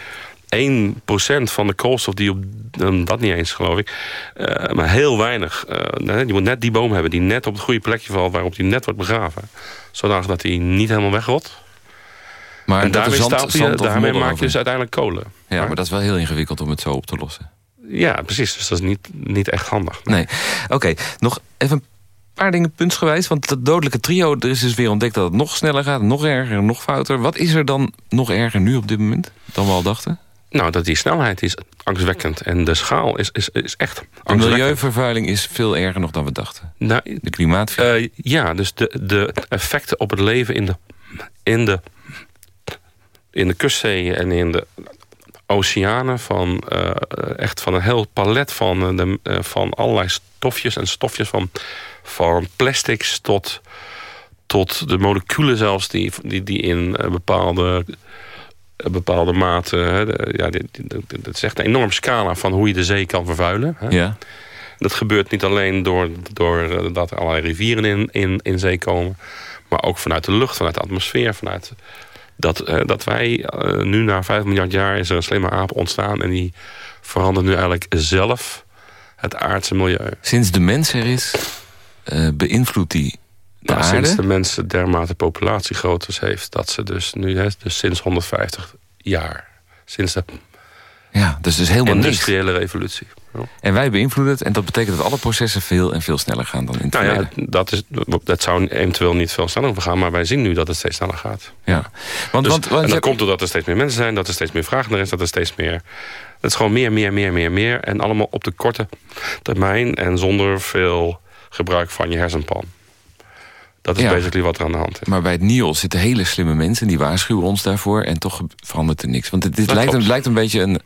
1% van de koolstof die op, dat niet eens geloof ik, uh, maar heel weinig. Uh, je moet net die boom hebben die net op het goede plekje valt waarop die net wordt begraven. Zodat dat hij niet helemaal wegrot. Maar en daarmee, zand, je, daarmee maak je dus uiteindelijk kolen. Ja, maar, maar dat is wel heel ingewikkeld om het zo op te lossen. Ja, precies. Dus dat is niet, niet echt handig. Nee. Oké, nog even een paar dingen puntsgewijs. Want dat dodelijke trio, er is dus weer ontdekt dat het nog sneller gaat. Nog erger, nog fouter. Wat is er dan nog erger nu op dit moment dan we al dachten? Nou, dat die snelheid is angstwekkend. En de schaal is, is, is echt De milieuvervuiling is veel erger nog dan we dachten. Nou, de klimaatverandering. Uh, ja, dus de, de effecten op het leven in de, in de, in de kustzeeën en in de oceanen... van uh, echt van een heel palet van, de, uh, van allerlei stofjes en stofjes... van van plastics tot, tot de moleculen zelfs die, die, die in eh, bepaalde, eh, bepaalde mate... Hè, ja, is echt een enorme scala van hoe je de zee kan vervuilen. Hè. Ja. Dat gebeurt niet alleen door, door eh, dat er allerlei rivieren in, in, in zee komen... maar ook vanuit de lucht, vanuit de atmosfeer... vanuit dat, dat wij nu na 5 miljard jaar is er een slimme aap ontstaan... en die verandert nu eigenlijk zelf het aardse milieu. Sinds de mens er is, uh, beïnvloedt die de nou, Sinds de mensen dermate populatiegroottes heeft... dat ze dus nu, hè, dus sinds 150 jaar... sinds de ja, dus is helemaal industriële revolutie. En wij beïnvloeden het en dat betekent dat alle processen veel en veel sneller gaan dan in het nou ja, dat, is, dat zou eventueel niet veel sneller gaan, maar wij zien nu dat het steeds sneller gaat. Ja. Want, dus, want, want, en dat komt doordat er steeds meer mensen zijn, dat er steeds meer vraag naar is, dat er steeds meer... Het is gewoon meer, meer, meer, meer, meer. En allemaal op de korte termijn en zonder veel gebruik van je hersenpan. Dat is ja, basically wat er aan de hand is. Maar bij het NIOS zitten hele slimme mensen... die waarschuwen ons daarvoor en toch verandert er niks. Want dit, lijkt, een, lijkt een beetje een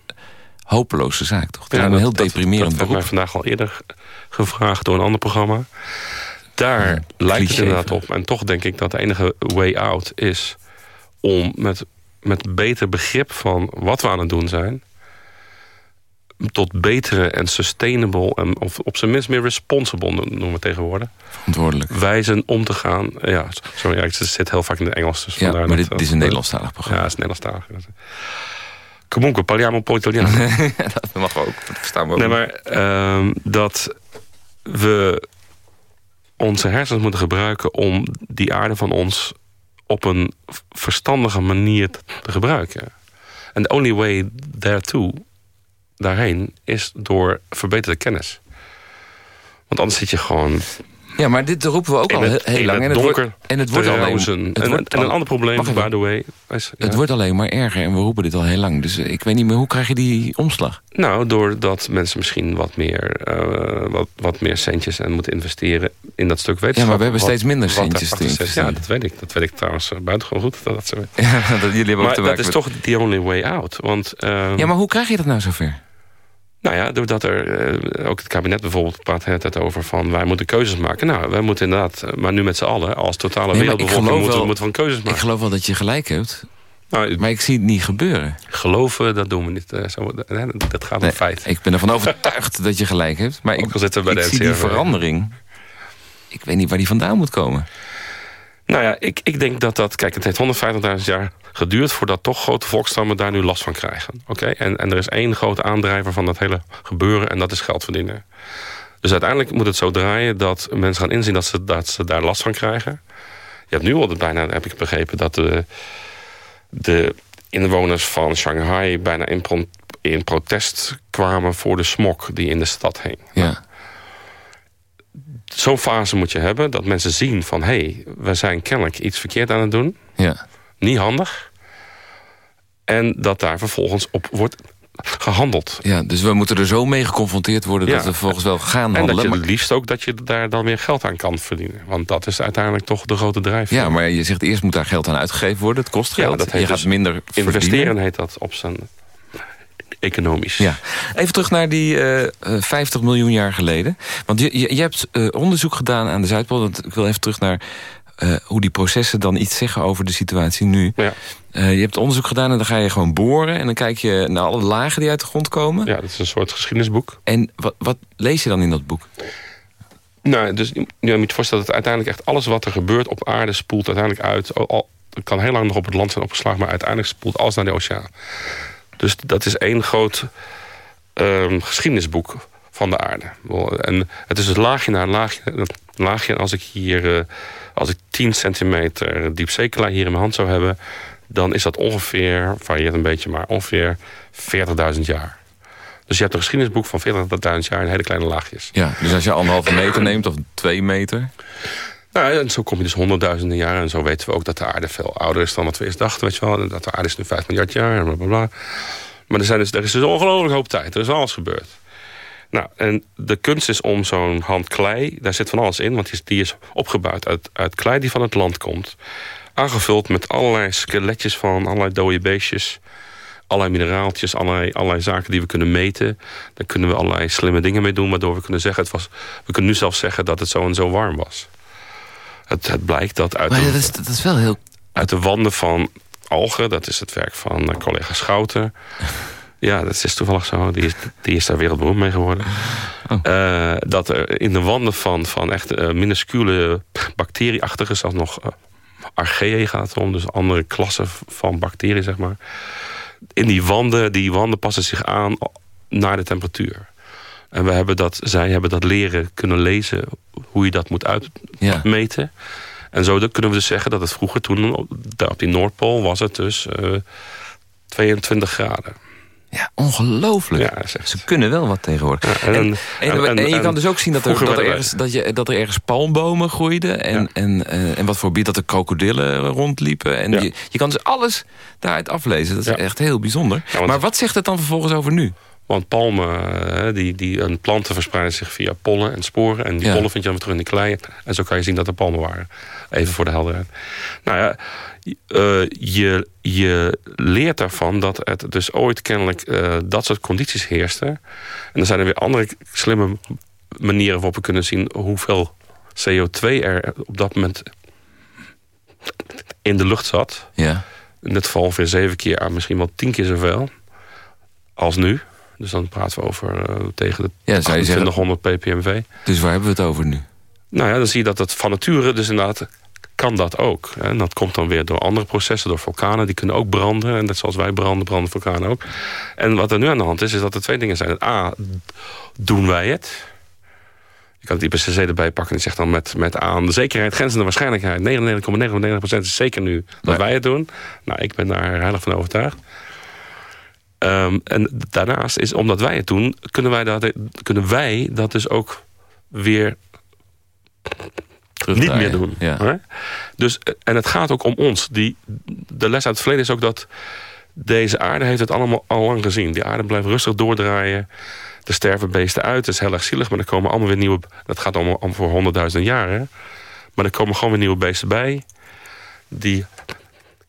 hopeloze zaak, toch? Ja, een heel deprimerend dat, dat werd mij vandaag al eerder gevraagd door een ander programma. Daar lijkt het inderdaad op. En toch denk ik dat de enige way out is... om met, met beter begrip van wat we aan het doen zijn tot betere en sustainable... En, of op zijn minst meer responsible noemen we tegenwoordig. Verantwoordelijk. Wijzen om te gaan. Ja, sorry, ja, het zit heel vaak in het Engels. Dus ja, maar dit, dit is een Nederlandstalig programma. Ja, het is Nederlandstalig. Comunque, parliamo po' italiano. dat mag ook, dat verstaan we ook. Nee, maar uh, dat we onze hersens moeten gebruiken... om die aarde van ons op een verstandige manier te gebruiken. And the only way thereto daarheen is door verbeterde kennis. Want anders zit je gewoon... Ja, maar dit roepen we ook al heel lang. En het donker, wordt, en het wordt alleen... Het wordt en, een ander probleem, by the way... Is, het wordt alleen maar erger en we roepen dit al heel lang. Dus eh, ik weet niet meer, hoe krijg je die omslag? Nou, doordat mensen misschien wat meer, uh, wat, wat meer centjes en moeten investeren in dat stuk wetenschap. Ja, maar we hebben steeds minder centjes te investeren. Ja, dat weet ik. Dat weet ik trouwens uh, buitengewoon goed. Dat, dat, ja, dat jullie hebben maar ook dat is toch the only way out. Want, uh, ja, maar hoe krijg je dat nou zover? Nou ja, doordat er uh, ook het kabinet bijvoorbeeld praat het over van wij moeten keuzes maken. Nou, wij moeten inderdaad, eh, maar nu met z'n allen, als totale nee, wereldbevolking moeten, we moeten van keuzes maken. Ik geloof wel dat je gelijk hebt. Nou, maar ik zie het niet gebeuren. Geloven, dat doen we niet. Zo, dat gaat om feit. Ik ben ervan overtuigd dat je gelijk hebt. Maar ik, ik zie die verandering. Ik weet niet waar die vandaan moet komen. Nou ja, ik, ik denk dat dat... Kijk, het heeft 150.000 jaar geduurd... voordat toch grote volkstammen daar nu last van krijgen. Oké? En, en er is één grote aandrijver van dat hele gebeuren... en dat is geld verdienen. Dus uiteindelijk moet het zo draaien dat mensen gaan inzien... dat ze, dat ze daar last van krijgen. Je hebt nu al bijna, heb ik begrepen... dat de, de inwoners van Shanghai bijna in, in protest kwamen... voor de smok die in de stad hing. Ja zo'n fase moet je hebben dat mensen zien van... hé, hey, we zijn kennelijk iets verkeerd aan het doen. Ja. Niet handig. En dat daar vervolgens op wordt gehandeld. Ja, dus we moeten er zo mee geconfronteerd worden... dat we vervolgens wel gaan handelen. En dat je het liefst ook dat je daar dan weer geld aan kan verdienen. Want dat is uiteindelijk toch de grote drijfveer. Ja, maar je zegt eerst moet daar geld aan uitgegeven worden. Het kost geld. Ja, dat je gaat dus minder Investeren verdienen. heet dat op zijn economisch. Ja. Even terug naar die uh, eh, 50 eh, miljoen jaar geleden. Want je, je, je hebt uh, onderzoek gedaan aan de Zuidpool. Want ik wil even terug naar uh, hoe die processen dan iets zeggen over de situatie nu. Ja. je hebt onderzoek gedaan en dan ga je gewoon boren... en dan kijk je naar alle lagen die uit de grond komen. Ja, dat is een soort geschiedenisboek. En wat, wat lees je dan in dat boek? Nou, dus je moet je voorstellen dat uiteindelijk echt alles wat er gebeurt op aarde spoelt uiteindelijk uit. Al, het kan heel lang nog op het land zijn opgeslagen, maar uiteindelijk spoelt alles naar de oceaan. Dus dat is één groot um, geschiedenisboek van de aarde. En het is het laagje na laagje. laagje en als ik hier, uh, als ik 10 centimeter diepzeeklei hier in mijn hand zou hebben... dan is dat ongeveer, varieert een beetje, maar ongeveer 40.000 jaar. Dus je hebt een geschiedenisboek van 40.000 jaar in hele kleine laagjes. Ja, dus als je anderhalve meter neemt of twee meter... Nou, en zo kom je dus honderdduizenden jaren. En zo weten we ook dat de aarde veel ouder is dan wat we eerst dachten. Weet je wel. Dat de aarde is nu 5 miljard jaar en bla Maar er, zijn dus, er is dus ongelooflijk hoop tijd. Er is alles gebeurd. Nou, en de kunst is om zo'n hand klei, daar zit van alles in, want die is opgebouwd uit, uit klei die van het land komt. Aangevuld met allerlei skeletjes van allerlei dode beestjes. Allerlei mineraaltjes, allerlei, allerlei zaken die we kunnen meten. Daar kunnen we allerlei slimme dingen mee doen, waardoor we kunnen zeggen... Het was, we kunnen nu zelfs zeggen dat het zo en zo warm was. Het, het blijkt dat uit, maar de, dat, is, dat is wel heel... uit de wanden van algen, dat is het werk van uh, collega Schouten... Ja, dat is toevallig zo. Die is, die is daar wereldberoemd mee geworden. Oh. Uh, dat er in de wanden van, van echt uh, minuscule bacterieachtige... zelfs nog uh, gaat om, dus andere klassen van bacteriën, zeg maar. In die wanden, die wanden passen zich aan naar de temperatuur. En we hebben dat, zij hebben dat leren kunnen lezen hoe je dat moet uitmeten. Ja. En zo kunnen we dus zeggen dat het vroeger toen op die Noordpool was het dus uh, 22 graden. Ja, ongelooflijk. Ja, Ze kunnen wel wat tegenwoordig. Ja, en, en, en, en, je kan dus ook zien dat er, dat er, ergens, dat je, dat er ergens palmbomen groeiden. En, ja. en, uh, en wat voor bied dat er krokodillen rondliepen. En je, je kan dus alles daaruit aflezen. Dat is echt heel bijzonder. maar wat zegt het dan vervolgens over nu? Want palmen, die, die, een planten verspreiden zich via pollen en sporen. En die pollen vind je dan weer terug in de klei. En zo kan je zien dat er palmen waren. Even voor de helderheid. Nou ja, uh, je, je leert daarvan dat het dus ooit kennelijk uh, dat soort condities heerste. En dan zijn er weer andere slimme manieren waarop we kunnen zien hoeveel CO2 er op dat moment in de lucht zat. Ja. In dit geval ongeveer zeven keer aan misschien wel tien keer zoveel als nu. Dus dan praten we over uh, tegen de ja, 2200 ppmv. Dus waar hebben we het over nu? Nou ja, dan zie je dat het van nature dus inderdaad kan dat ook. En dat komt dan weer door andere processen, door vulkanen. Die kunnen ook branden. En net zoals wij branden, branden vulkanen ook. En wat er nu aan de hand is, is dat er twee dingen zijn. A, doen wij het? Je kan het IPCC erbij pakken. Die zegt dan met, met aan de zekerheid, grenzende waarschijnlijkheid. 99,99% is zeker nu dat maar... wij het doen. Nou, ik ben daar heilig van overtuigd. Um, en daarnaast is, omdat wij het doen, kunnen wij dat, kunnen wij dat dus ook weer niet meer doen. Ja. Dus, en het gaat ook om ons. Die, de les uit het verleden is ook dat deze aarde heeft het allemaal al lang gezien. Die aarde blijft rustig doordraaien. Er sterven beesten uit. Het is heel erg zielig, maar er komen allemaal weer nieuwe... Dat gaat allemaal, allemaal voor honderdduizenden jaren. Maar er komen gewoon weer nieuwe beesten bij. Die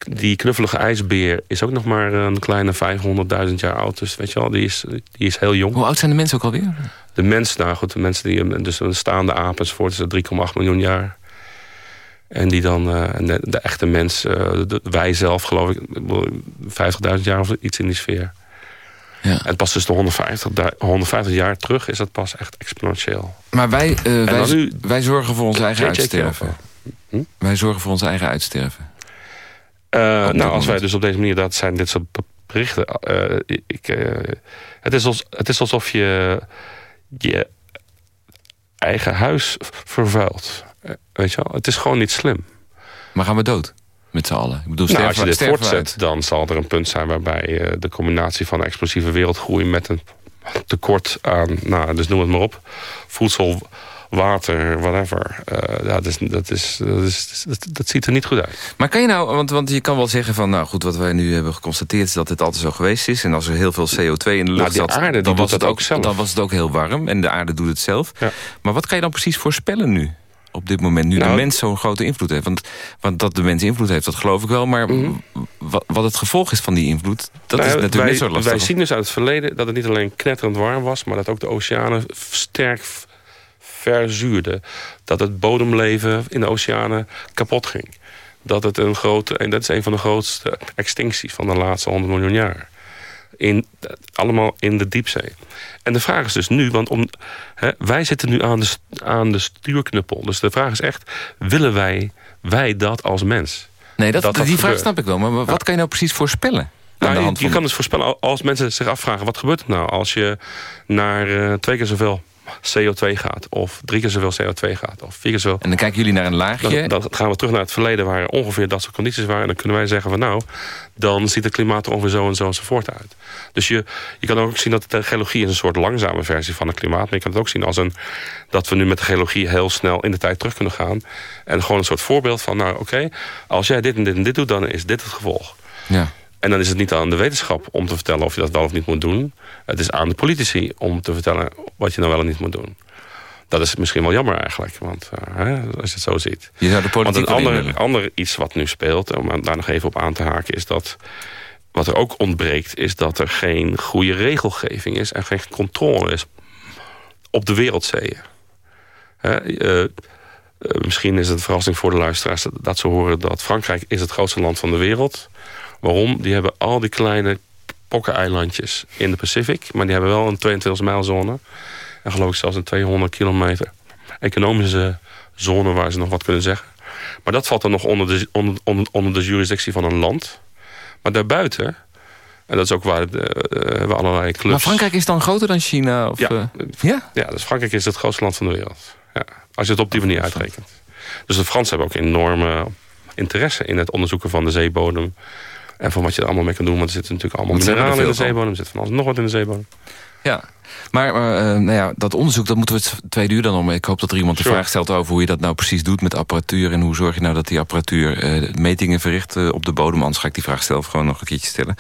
die knuffelige ijsbeer is ook nog maar een kleine 500.000 jaar oud. Dus weet je wel, die is, die is heel jong. Hoe oud zijn de mensen ook alweer? De mensen, nou goed, de mensen die... Dus een staande aap enzovoort is 3,8 miljoen jaar. En die dan, uh, de, de, echte mens, uh, de, wij zelf geloof ik, 50.000 jaar of iets in die sfeer. Ja. En pas dus de 150, 150 jaar terug is dat pas echt exponentieel. Maar wij, uh, wij, nu, wij zorgen voor ons eigen uitsterven. Hm? Wij zorgen voor onze eigen uitsterven. Uh, nou, als wij dus op deze manier, dat zijn dit soort berichten. Uh, ik, uh, het, is als, het is alsof je je eigen huis vervuilt. weet je wel? Het is gewoon niet slim. Maar gaan we dood? Met z'n allen. Ik bedoel, nou, als je dit voortzet, dan zal er een punt zijn waarbij de combinatie van explosieve wereldgroei met een tekort aan, nou, dus noem het maar op, voedsel, water, whatever. Uh, ja, dat, is, dat, is, dat, is, dat, dat, ziet er niet goed uit. Maar kan je nou, want, want je kan wel zeggen van... nou goed, wat wij nu hebben geconstateerd is dat het altijd zo geweest is... en als er heel veel CO2 in de lucht nou, zat... Aarde, dan, was het ook, zelf. dan was het ook heel warm en de aarde doet het zelf. Ja. Maar wat kan je dan precies voorspellen nu? op dit moment, nu de nou, mens zo'n grote invloed heeft. Want, want dat de mens invloed heeft, dat geloof ik wel. Maar mhm. wat, wat, het gevolg is van die invloed, dat nou, is natuurlijk wij, net zo lastig. Wij zien dus uit het verleden dat het niet alleen knetterend warm was... maar dat ook de oceanen sterk verzuurde. Dat het bodemleven in de oceanen kapot ging. Dat het een grote, en dat is een van de grootste extincties van de laatste 100 miljoen jaar. In, allemaal in de diepzee. En de vraag is dus nu, want om, hè, wij zitten nu aan de, aan de stuurknuppel. Dus de vraag is echt, willen wij, wij dat als mens? Nee, dat, die vraag snap ik wel. Maar wat kan je nou precies voorspellen? Nou, je, je kan dus voorspellen als mensen zich afvragen... wat gebeurt er nou als je naar uh, twee keer zoveel CO2 gaat. Of drie keer zoveel CO2 gaat. Of vier keer zoveel. En dan kijken jullie naar een laagje. Dan, gaan we terug naar het verleden waar ongeveer dat soort condities waren. En dan kunnen wij zeggen van nou, dan ziet het klimaat er ongeveer zo en zo enzovoort uit. Dus je, je kan ook zien dat de geologie is een soort langzame versie van het klimaat. Maar je kan het ook zien als een, dat we nu met de geologie heel snel in de tijd terug kunnen gaan. En gewoon een soort voorbeeld van nou oké, als jij dit en dit en dit doet, dan is dit het gevolg. Ja. En dan is het niet aan de wetenschap om te vertellen of je dat wel of niet moet doen. Het is aan de politici om te vertellen wat je nou wel en niet moet doen. Dat is misschien wel jammer eigenlijk, want uh, als je het zo ziet. Je zou de politiek want een ander, ander iets wat nu speelt, om daar nog even op aan te haken... is dat wat er ook ontbreekt, is dat er geen goede regelgeving is... en geen controle is op de wereldzeeën. Uh, misschien is het een verrassing voor de luisteraars dat ze horen... dat Frankrijk is het grootste land van de wereld Waarom? Die hebben al die kleine pokkeneilandjes in de Pacific. Maar die hebben wel een 22 mijlzone. En geloof ik zelfs een 200 kilometer economische zone waar ze nog wat kunnen zeggen. Maar dat valt dan nog onder de, onder, onder, onder de jurisdictie van een land. Maar daarbuiten, en dat is ook waar, de, uh, waar allerlei clubs... Maar Frankrijk is dan groter dan China? Of, ja, uh, ja? ja, dus Frankrijk is het grootste land van de wereld. Ja, als je het op die manier uitrekent. Dus de Fransen hebben ook enorme interesse in het onderzoeken van de zeebodem. En van wat je er allemaal mee kan doen. Want er zitten natuurlijk allemaal mineralen in de zeebodem. Er zit van alles nog wat in de zeebodem. Ja, maar, uh, nou ja, dat onderzoek, dat moeten we het twee uur dan om. Ik hoop dat er iemand de vraag stelt over hoe je dat nou precies doet met apparatuur. En hoe zorg je nou dat die apparatuur uh, metingen verricht uh, op de bodem. Anders ga ik die vraag zelf gewoon nog een keertje stellen.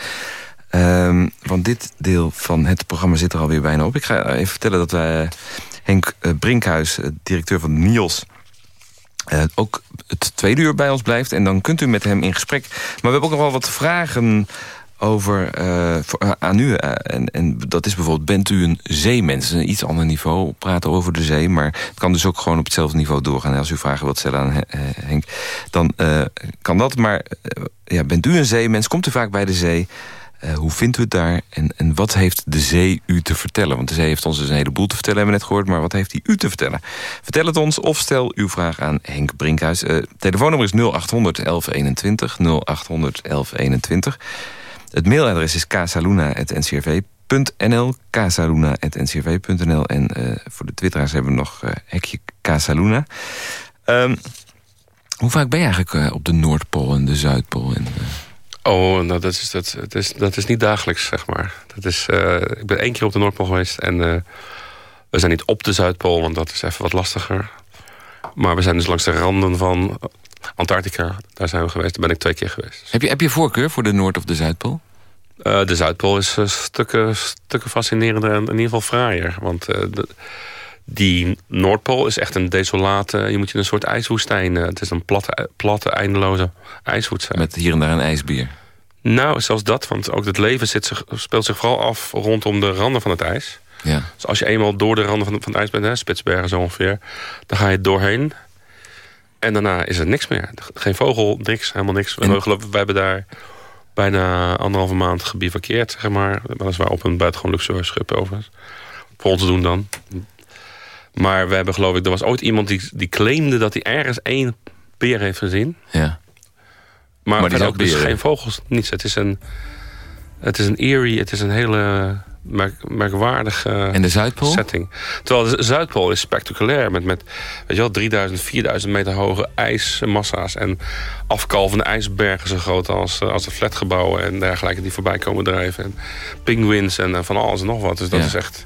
Um, want dit deel van het programma zit er alweer bijna op. Ik ga even vertellen dat wij Henk Brinkhuis, directeur van NIOS uh, ook het tweede uur bij ons blijft. En dan kunt u met hem in gesprek. Maar we hebben ook nog wel wat vragen over uh, voor, aan u. en, en dat is bijvoorbeeld, bent u een zeemens? Een iets ander niveau, praten over de zee. Maar het kan dus ook gewoon op hetzelfde niveau doorgaan. Als u vragen wilt stellen aan Henk, dan kan dat. Maar ja, bent u een zeemens? Komt u vaak bij de zee? Uh, hoe vindt u het daar? En, en wat heeft de zee u te vertellen? Want de zee heeft ons dus een heleboel te vertellen, hebben we net gehoord. Maar wat heeft hij u te vertellen? Vertel het ons of stel uw vraag aan Henk Brinkhuis. Uh, telefoonnummer is 0800 1121. 0800 1121. Het mailadres is casaluna.ncrv.nl casaluna.ncrv.nl En uh, voor de twitteraars hebben we nog hekje Casaluna. Um, hoe vaak ben je eigenlijk op de Noordpool en de Zuidpool? En, Oh, nou, dat, is, dat, dat, is, dat is niet dagelijks, zeg maar. Dat is, uh, ik ben één keer op de Noordpool geweest. En uh, we zijn niet op de Zuidpool, want dat is even wat lastiger. Maar we zijn dus langs de randen van Antarctica. Daar zijn we geweest. Daar ben ik twee keer geweest. Heb je, heb je voorkeur voor de Noord- of de Zuidpool? Uh, de Zuidpool is stukken, stukken fascinerender en in ieder geval fraaier. Want de, die Noordpool is echt een desolate... Je moet je een soort ijswoestijn... Het is een platte, platte eindeloze ijswoestijn. Met hier en daar een ijsbier. Nou, zelfs dat. Want ook het leven zit zich, speelt zich vooral af rondom de randen van het ijs. Ja. Dus als je eenmaal door de randen van, van het ijs bent... Hè, Spitsbergen zo ongeveer... dan ga je doorheen. En daarna is er niks meer. Geen vogel, niks, helemaal niks. En... We, we hebben daar bijna anderhalve maand gebivakkeerd, zeg maar. Weliswaar op een buitengewoon luxe schip overigens. Voor ons doen dan. Maar we hebben geloof ik, er was ooit iemand die, die claimde dat hij ergens één beer heeft gezien. Ja. Maar, Maar zou ook dus geen vogels, niets. Het is een, het is een eerie, het is een hele merk, merkwaardige En de Zuidpool? setting. Terwijl de Zuidpool is spectaculair. Met, met weet je wel, 3000, 4000 meter hoge ijsmassa's. En afkalvende ijsbergen zo groot als, eh, als de flatgebouwen en dergelijke die voorbij komen drijven. En penguins en eh, van alles en nog wat. Dus dat Ja. is echt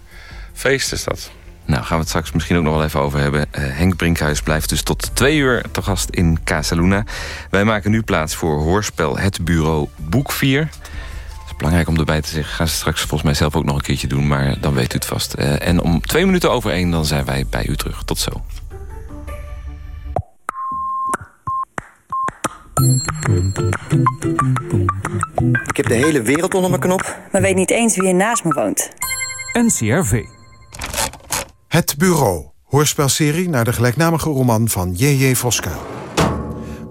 feest is dat. Nou, gaan we het straks misschien ook nog wel even over hebben. Eh, Henk Brinkhuis blijft dus tot twee uur te gast in Casa Luna. Wij maken nu plaats voor hoorspel Het Bureau Boek 4. Het is belangrijk om erbij te zeggen. Gaan ze straks volgens mij zelf ook nog een keertje doen, maar dan weet u het vast. Eh, en om twee minuten over één dan zijn wij bij u terug. Tot zo. Ik heb de hele wereld onder mijn knop. maar weet niet eens wie er naast me woont. NCRV. Het Bureau, hoorspelserie naar de gelijknamige roman van J.J. Voskuil.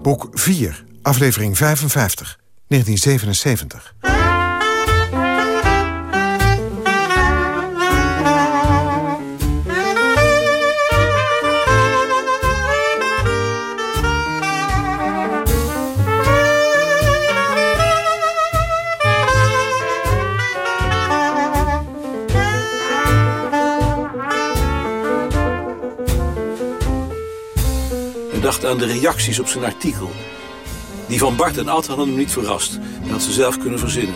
Boek 4, aflevering 55, 1977. Hij dacht aan de reacties op zijn artikel. Die van Bart en Ad hadden hem niet verrast. Hij had ze zelf kunnen verzinnen.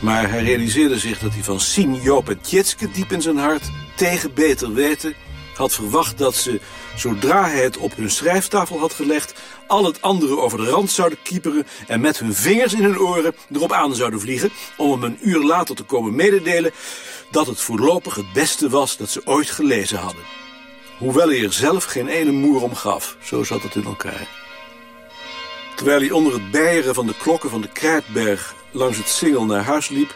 Maar hij realiseerde zich dat hij van Sien, Joop en Tjitske diep in zijn hart... tegen beter weten had verwacht dat ze, zodra hij het op hun schrijftafel had gelegd... al het andere over de rand zouden kieperen... en met hun vingers in hun oren erop aan zouden vliegen... om hem een uur later te komen mededelen... dat het voorlopig het beste was dat ze ooit gelezen hadden. Hoewel hij er zelf geen ene moer om gaf. Zo zat het in elkaar. Terwijl hij onder het bijeren van de klokken van de Krijtberg langs het singel naar huis liep,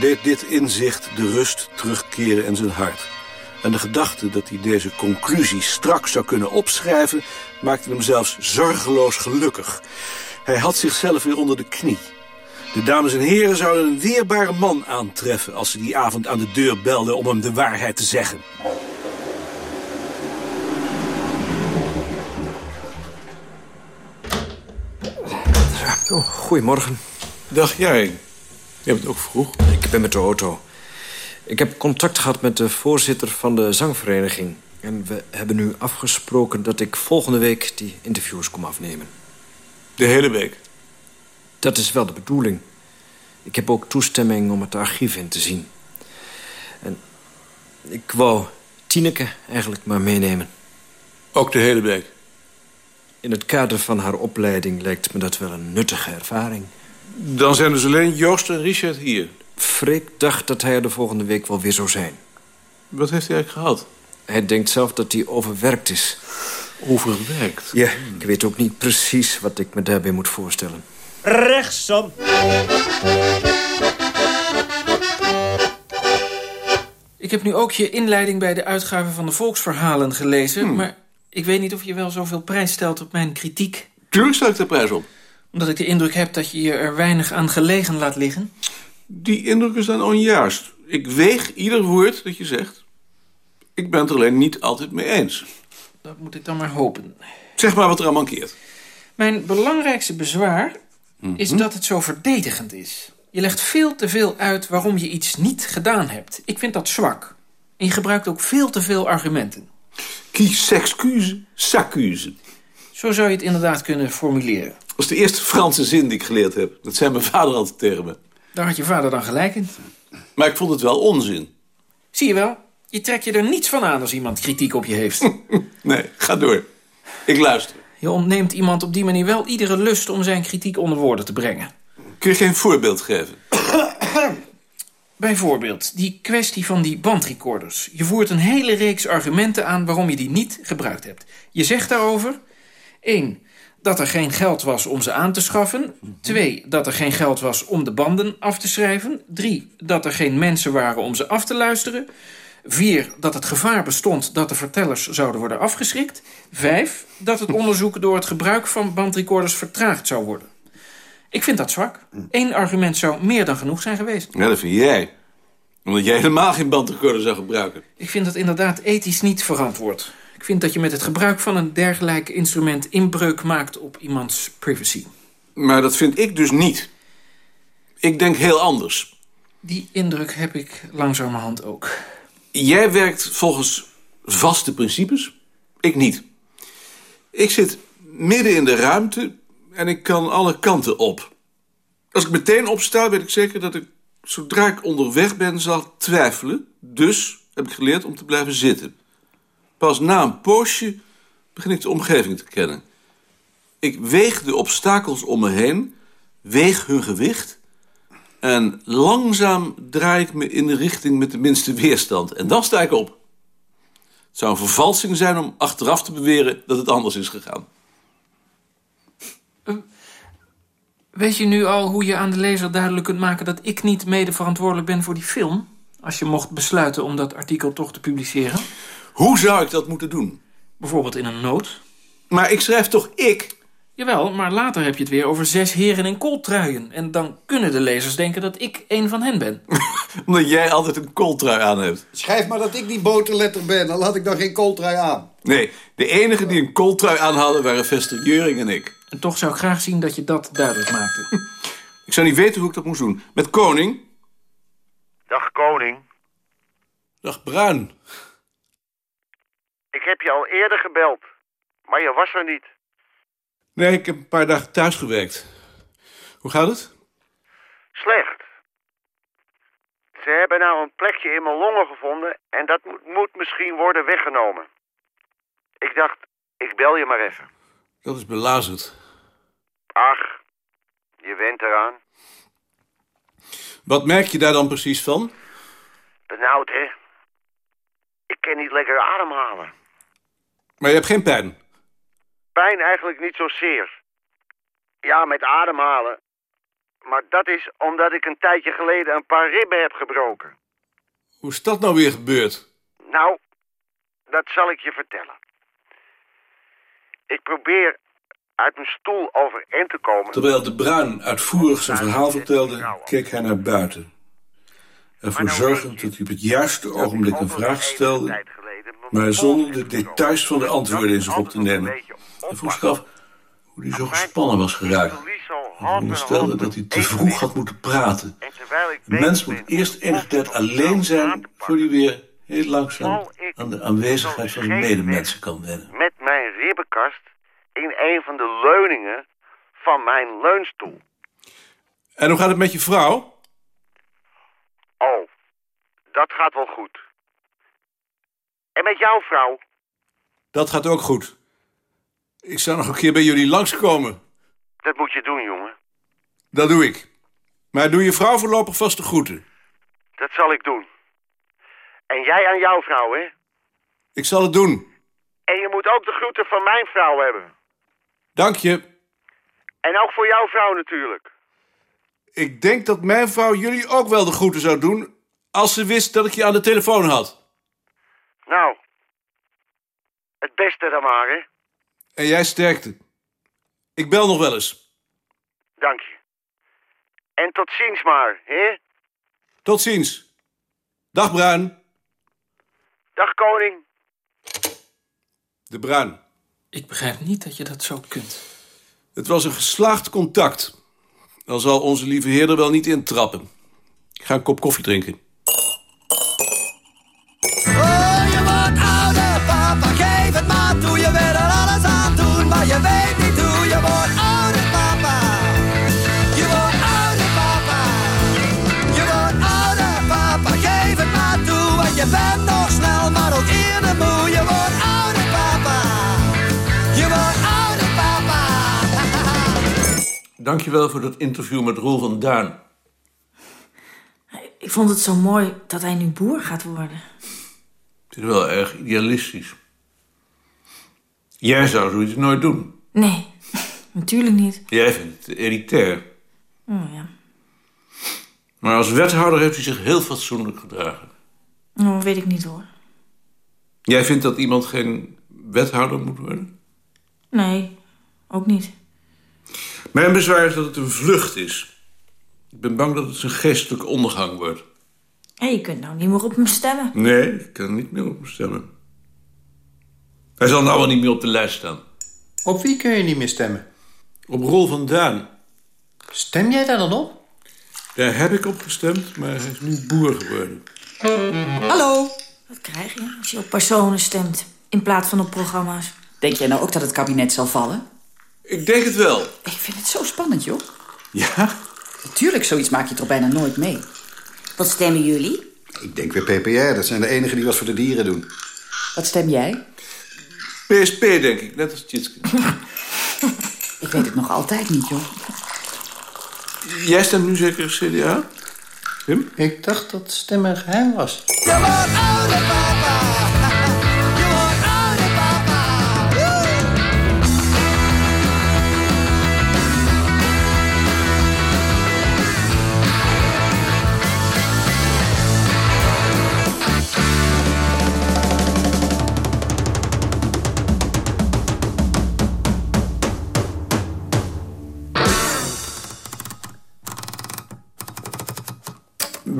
deed dit inzicht de rust terugkeren in zijn hart. En de gedachte dat hij deze conclusie straks zou kunnen opschrijven, maakte hem zelfs zorgeloos gelukkig. Hij had zichzelf weer onder de knie. De dames en heren zouden een weerbare man aantreffen als ze die avond aan de deur belden om hem de waarheid te zeggen. Oh, goedemorgen. Dag jij. Je bent ook vroeg. Ik ben met de auto. Ik heb contact gehad met de voorzitter van de zangvereniging. En we hebben nu afgesproken dat ik volgende week die interviews kom afnemen. De hele week. Dat is wel de bedoeling. Ik heb ook toestemming om het archief in te zien. En ik wou Tineke eigenlijk maar meenemen. Ook de hele week. In het kader van haar opleiding lijkt me dat wel een nuttige ervaring. Dan zijn dus alleen Joost en Richard hier. Freek dacht dat hij er de volgende week wel weer zou zijn. Wat heeft hij eigenlijk gehad? Hij denkt zelf dat hij overwerkt is. Overwerkt? Ja, ik weet ook niet precies wat ik me daarbij moet voorstellen. Rechtsom. Ik heb nu ook je inleiding bij de uitgave van de Volksverhalen gelezen... maar ik weet niet of je wel zoveel prijs stelt op mijn kritiek. Tuurlijk stel ik de prijs op. Omdat ik de indruk heb dat je je er weinig aan gelegen laat liggen. Die indrukken zijn onjuist. Ik weeg ieder woord dat je zegt. Ik ben het er alleen niet altijd mee eens. Dat moet ik dan maar hopen. Zeg maar wat er aan mankeert. Mijn belangrijkste bezwaar is dat het zo verdedigend is. Je legt veel te veel uit waarom je iets niet gedaan hebt. Ik vind dat zwak. En je gebruikt ook veel te veel argumenten. Qui s'excuse, s'accuse. Zo zou je het inderdaad kunnen formuleren. Dat is de eerste Franse zin die ik geleerd heb. Dat zei mijn vader altijd tegen me. Daar had je vader dan gelijk in. Maar ik vond het wel onzin. Zie je wel? Je trekt je er niets van aan als iemand kritiek op je heeft. Nee, ga door. Ik luister. Je ontneemt iemand op die manier wel iedere lust om zijn kritiek onder woorden te brengen. Kun je geen voorbeeld geven? Bijvoorbeeld die kwestie van die bandrecorders. Je voert een hele reeks argumenten aan waarom je die niet gebruikt hebt. Je zegt daarover... 1. Dat er geen geld was om ze aan te schaffen. 2. Dat er geen geld was om de banden af te schrijven. 3. Dat er geen mensen waren om ze af te luisteren. 4. Dat het gevaar bestond dat de vertellers zouden worden afgeschrikt. 5. Dat het onderzoek door het gebruik van bandrecorders vertraagd zou worden. Ik vind dat zwak. Eén argument zou meer dan genoeg zijn geweest. Ja, dat vind jij. Omdat jij helemaal geen bandrecorder zou gebruiken. Ik vind dat inderdaad ethisch niet verantwoord. Ik vind dat je met het gebruik van een dergelijk instrument inbreuk maakt op iemands privacy. Maar dat vind ik dus niet. Ik denk heel anders. Die indruk heb ik langzamerhand ook. Jij werkt volgens vaste principes, ik niet. Ik zit midden in de ruimte en ik kan alle kanten op. Als ik meteen opsta, weet ik zeker dat ik, zodra ik onderweg ben, zal twijfelen. Dus heb ik geleerd om te blijven zitten. Pas na een poosje begin ik de omgeving te kennen. Ik weeg de obstakels om me heen, weeg hun gewicht... en langzaam draai ik me in de richting met de minste weerstand. En dan sta ik op. Het zou een vervalsing zijn om achteraf te beweren dat het anders is gegaan. Weet je nu al hoe je aan de lezer duidelijk kunt maken... dat ik niet mede verantwoordelijk ben voor die film? Als je mocht besluiten om dat artikel toch te publiceren? Hoe zou ik dat moeten doen? Bijvoorbeeld in een noot. Maar ik schrijf toch ik? Jawel, maar later heb je het weer over zes heren in kooltruien. En dan kunnen de lezers denken dat ik een van hen ben. Omdat jij altijd een kooltrui aan hebt. Schrijf maar dat ik die boterletter ben, dan had ik dan geen kooltrui aan. Nee, de enige die een kooltrui aan hadden waren Vester Jeuring en ik. En toch zou ik graag zien dat je dat duidelijk maakte. Ik zou niet weten hoe ik dat moest doen. Met Koning? Dag koning. Dag Bruin. Ik heb je al eerder gebeld, maar je was er niet. Nee, ik heb een paar dagen thuis gewerkt. Hoe gaat het? Slecht. Ze hebben nou een plekje in mijn longen gevonden en dat moet, moet misschien worden weggenomen. Ik dacht, ik bel je maar even. Dat is belazerd. Ach, je went eraan. Wat merk je daar dan precies van? Benauwd, hè? Ik kan niet lekker ademhalen. Maar je hebt geen pijn? Pijn eigenlijk niet zozeer. Ja, met ademhalen. Maar dat is omdat ik een tijdje geleden een paar ribben heb gebroken. Hoe is dat nou weer gebeurd? Nou, dat zal ik je vertellen. Ik probeer uit mijn stoel overeind te komen. Terwijl de Bruin uitvoerig zijn verhaal vertelde, keek hij naar buiten. Ervoor zorgend dat hij op het juiste ogenblik een vraag stelde, maar zonder de details van de antwoorden in zich op te nemen. Hij vroeg zich af hoe hij zo gespannen was geraakt. Hij veronderstelde dat hij te vroeg had moeten praten. Een mens moet eerst enige tijd alleen zijn, voor hij weer heel langzaam aan de aanwezigheid van zijn medemensen kan wennen. Met mijn ribbenkast in een van de leuningen van mijn leunstoel. En hoe gaat het met je vrouw? Oh, dat gaat wel goed. En met jouw vrouw? Dat gaat ook goed. Ik zou nog een keer bij jullie langskomen. Dat moet je doen, jongen. Dat doe ik. Maar doe je vrouw voorlopig vast de groeten. Dat zal ik doen. En jij aan jouw vrouw, hè? Ik zal het doen. En je moet ook de groeten van mijn vrouw hebben. Dank je. En ook voor jouw vrouw natuurlijk. Ik denk dat mijn vrouw jullie ook wel de groeten zou doen... als ze wist dat ik je aan de telefoon had. Nou, het beste dan maar, hè? En jij sterkte. Ik bel nog wel eens. Dank je. En tot ziens maar, hè? Tot ziens. Dag Bruin. Dag koning. De Bruin. Ik begrijp niet dat je dat zo kunt. Het was een geslaagd contact. Dan zal onze lieve heer er wel niet intrappen. Ik ga een kop koffie drinken. Dankjewel voor dat interview met Roel van Duin. Ik vond het zo mooi dat hij nu boer gaat worden. Het is wel erg idealistisch. Jij zou zoiets nooit doen. Nee, natuurlijk niet. Jij vindt het elitair. Oh ja. Maar als wethouder heeft hij zich heel fatsoenlijk gedragen. Oh, weet ik niet hoor. Jij vindt dat iemand geen wethouder moet worden? Nee, ook niet. Mijn bezwaar is dat het een vlucht is. Ik ben bang dat het zijn geestelijke ondergang wordt. Hé, je kunt nou niet meer op hem stemmen. Nee, ik kan niet meer op hem stemmen. Hij zal nou wel niet meer op de lijst staan. Op wie kun je niet meer stemmen? Op Rol van Duin. Stem jij daar dan op? Daar heb ik op gestemd, maar hij is nu boer geworden. Hallo. Wat krijg je als je op personen stemt in plaats van op programma's? Denk jij nou ook dat het kabinet zal vallen? Ik denk het wel. Ik vind het zo spannend, joh. Ja? Natuurlijk, zoiets maak je toch bijna nooit mee. Wat stemmen jullie? Ik denk weer PPR. Dat zijn de enigen die wat voor de dieren doen. Wat stem jij? PSP, denk ik, net als Tjitske. Ik weet het nog altijd niet, joh. Jij stemt nu zeker CDA? Wim? Ik dacht dat stemmen geheim was.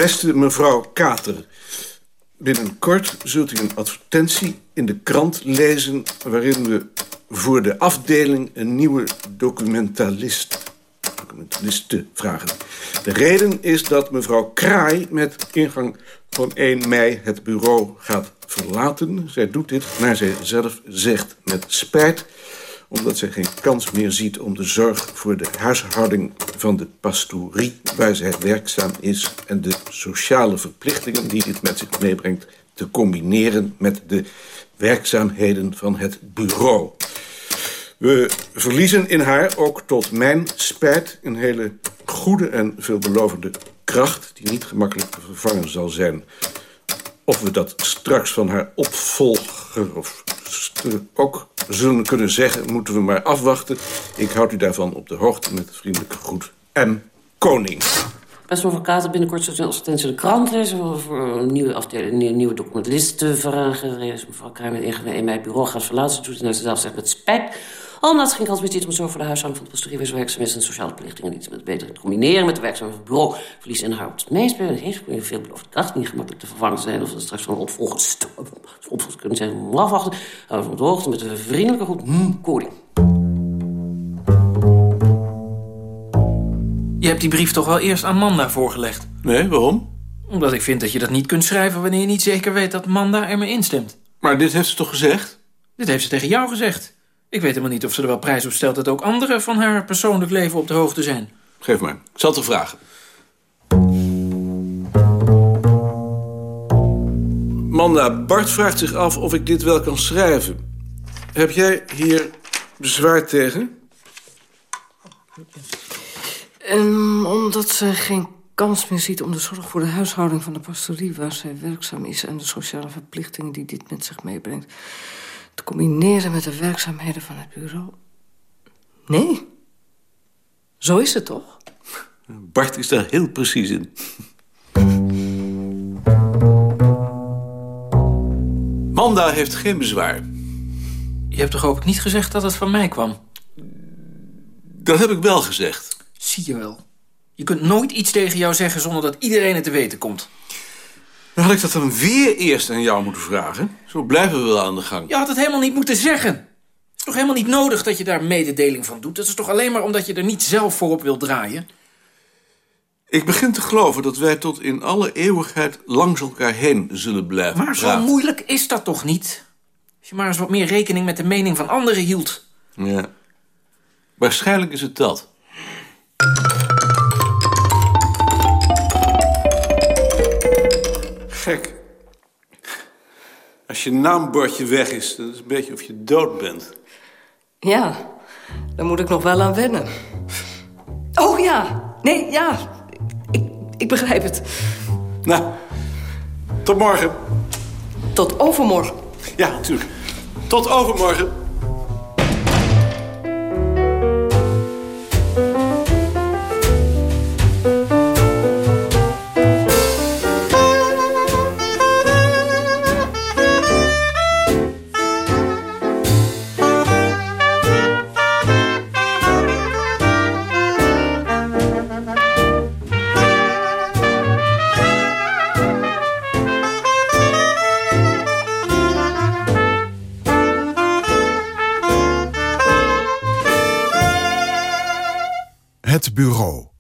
Beste mevrouw Kater, binnenkort zult u een advertentie in de krant lezen... waarin we voor de afdeling een nieuwe documentalist, documentaliste vragen. De reden is dat mevrouw Kraai met ingang van 1 mei het bureau gaat verlaten. Zij doet dit, naar zij zelf zegt, met spijt omdat zij geen kans meer ziet om de zorg voor de huishouding van de pastorie waar zij werkzaam is en de sociale verplichtingen die dit met zich meebrengt te combineren met de werkzaamheden van het bureau. We verliezen in haar ook tot mijn spijt een hele goede en veelbelovende kracht die niet gemakkelijk te vervangen zal zijn. Of we dat straks van haar opvolger of ook zullen kunnen zeggen, moeten we maar afwachten. Ik houd u daarvan op de hoogte met vriendelijke groet. M. Koning. Beste mevrouw Kater, binnenkort een advertentie in de krant lezen... voor, een nieuwe, afdeling, nieuwe documentalist te vragen. Mevrouw Kruijm in mijn bureau gaat verlaten. Ze doet het naar zichzelf zegt met spijt. Omdat ze geen kans meer ziet om zo voor de huishouding van de pastorie... werkzaamheden en sociale verplichtingen niet met beter te combineren... met de werkzaamheden van het bureau. Verlies in haar op het. Heeft veel veelbelovende kracht niet gemakkelijk te vervangen zijn... of straks van opvolgers opvolgers kunnen zijn om afwachten. Houden we op de hoogte met een vriendelijke groet. Koning. Je hebt die brief toch wel eerst aan Manda voorgelegd? Nee, waarom? Omdat ik vind dat je dat niet kunt schrijven... wanneer je niet zeker weet dat Manda er mee instemt. Maar dit heeft ze toch gezegd? Dit heeft ze tegen jou gezegd. Ik weet helemaal niet of ze er wel prijs op stelt... dat ook anderen van haar persoonlijk leven op de hoogte zijn. Geef maar. Ik zal het er vragen. Manda, Bart vraagt zich af of ik dit wel kan schrijven. Heb jij hier bezwaar tegen? Um, omdat ze geen kans meer ziet om de zorg voor de huishouding van de pastorie... waar zij werkzaam is en de sociale verplichtingen die dit met zich meebrengt... te combineren met de werkzaamheden van het bureau. Nee. Zo is het toch? Bart is daar heel precies in. Manda heeft geen bezwaar. Je hebt toch ook niet gezegd dat het van mij kwam? Dat heb ik wel gezegd. Zie je wel. Je kunt nooit iets tegen jou zeggen zonder dat iedereen het te weten komt. Dan had ik dat dan weer eerst aan jou moeten vragen. Zo blijven we wel aan de gang. Je had het helemaal niet moeten zeggen. Het is toch helemaal niet nodig dat je daar mededeling van doet? Dat is toch alleen maar omdat je er niet zelf voor op wilt draaien? Ik begin te geloven dat wij tot in alle eeuwigheid langs elkaar heen zullen blijven Maar zo praten. moeilijk is dat toch niet? Als je maar eens wat meer rekening met de mening van anderen hield. Ja. Waarschijnlijk is het dat. Gek. Als je naambordje weg is, dat is een beetje of je dood bent. Ja, daar moet ik nog wel aan wennen. Oh ja, nee, ja. Ik, ik begrijp het. Nou, tot morgen. Tot overmorgen. Ja, natuurlijk. Tot overmorgen.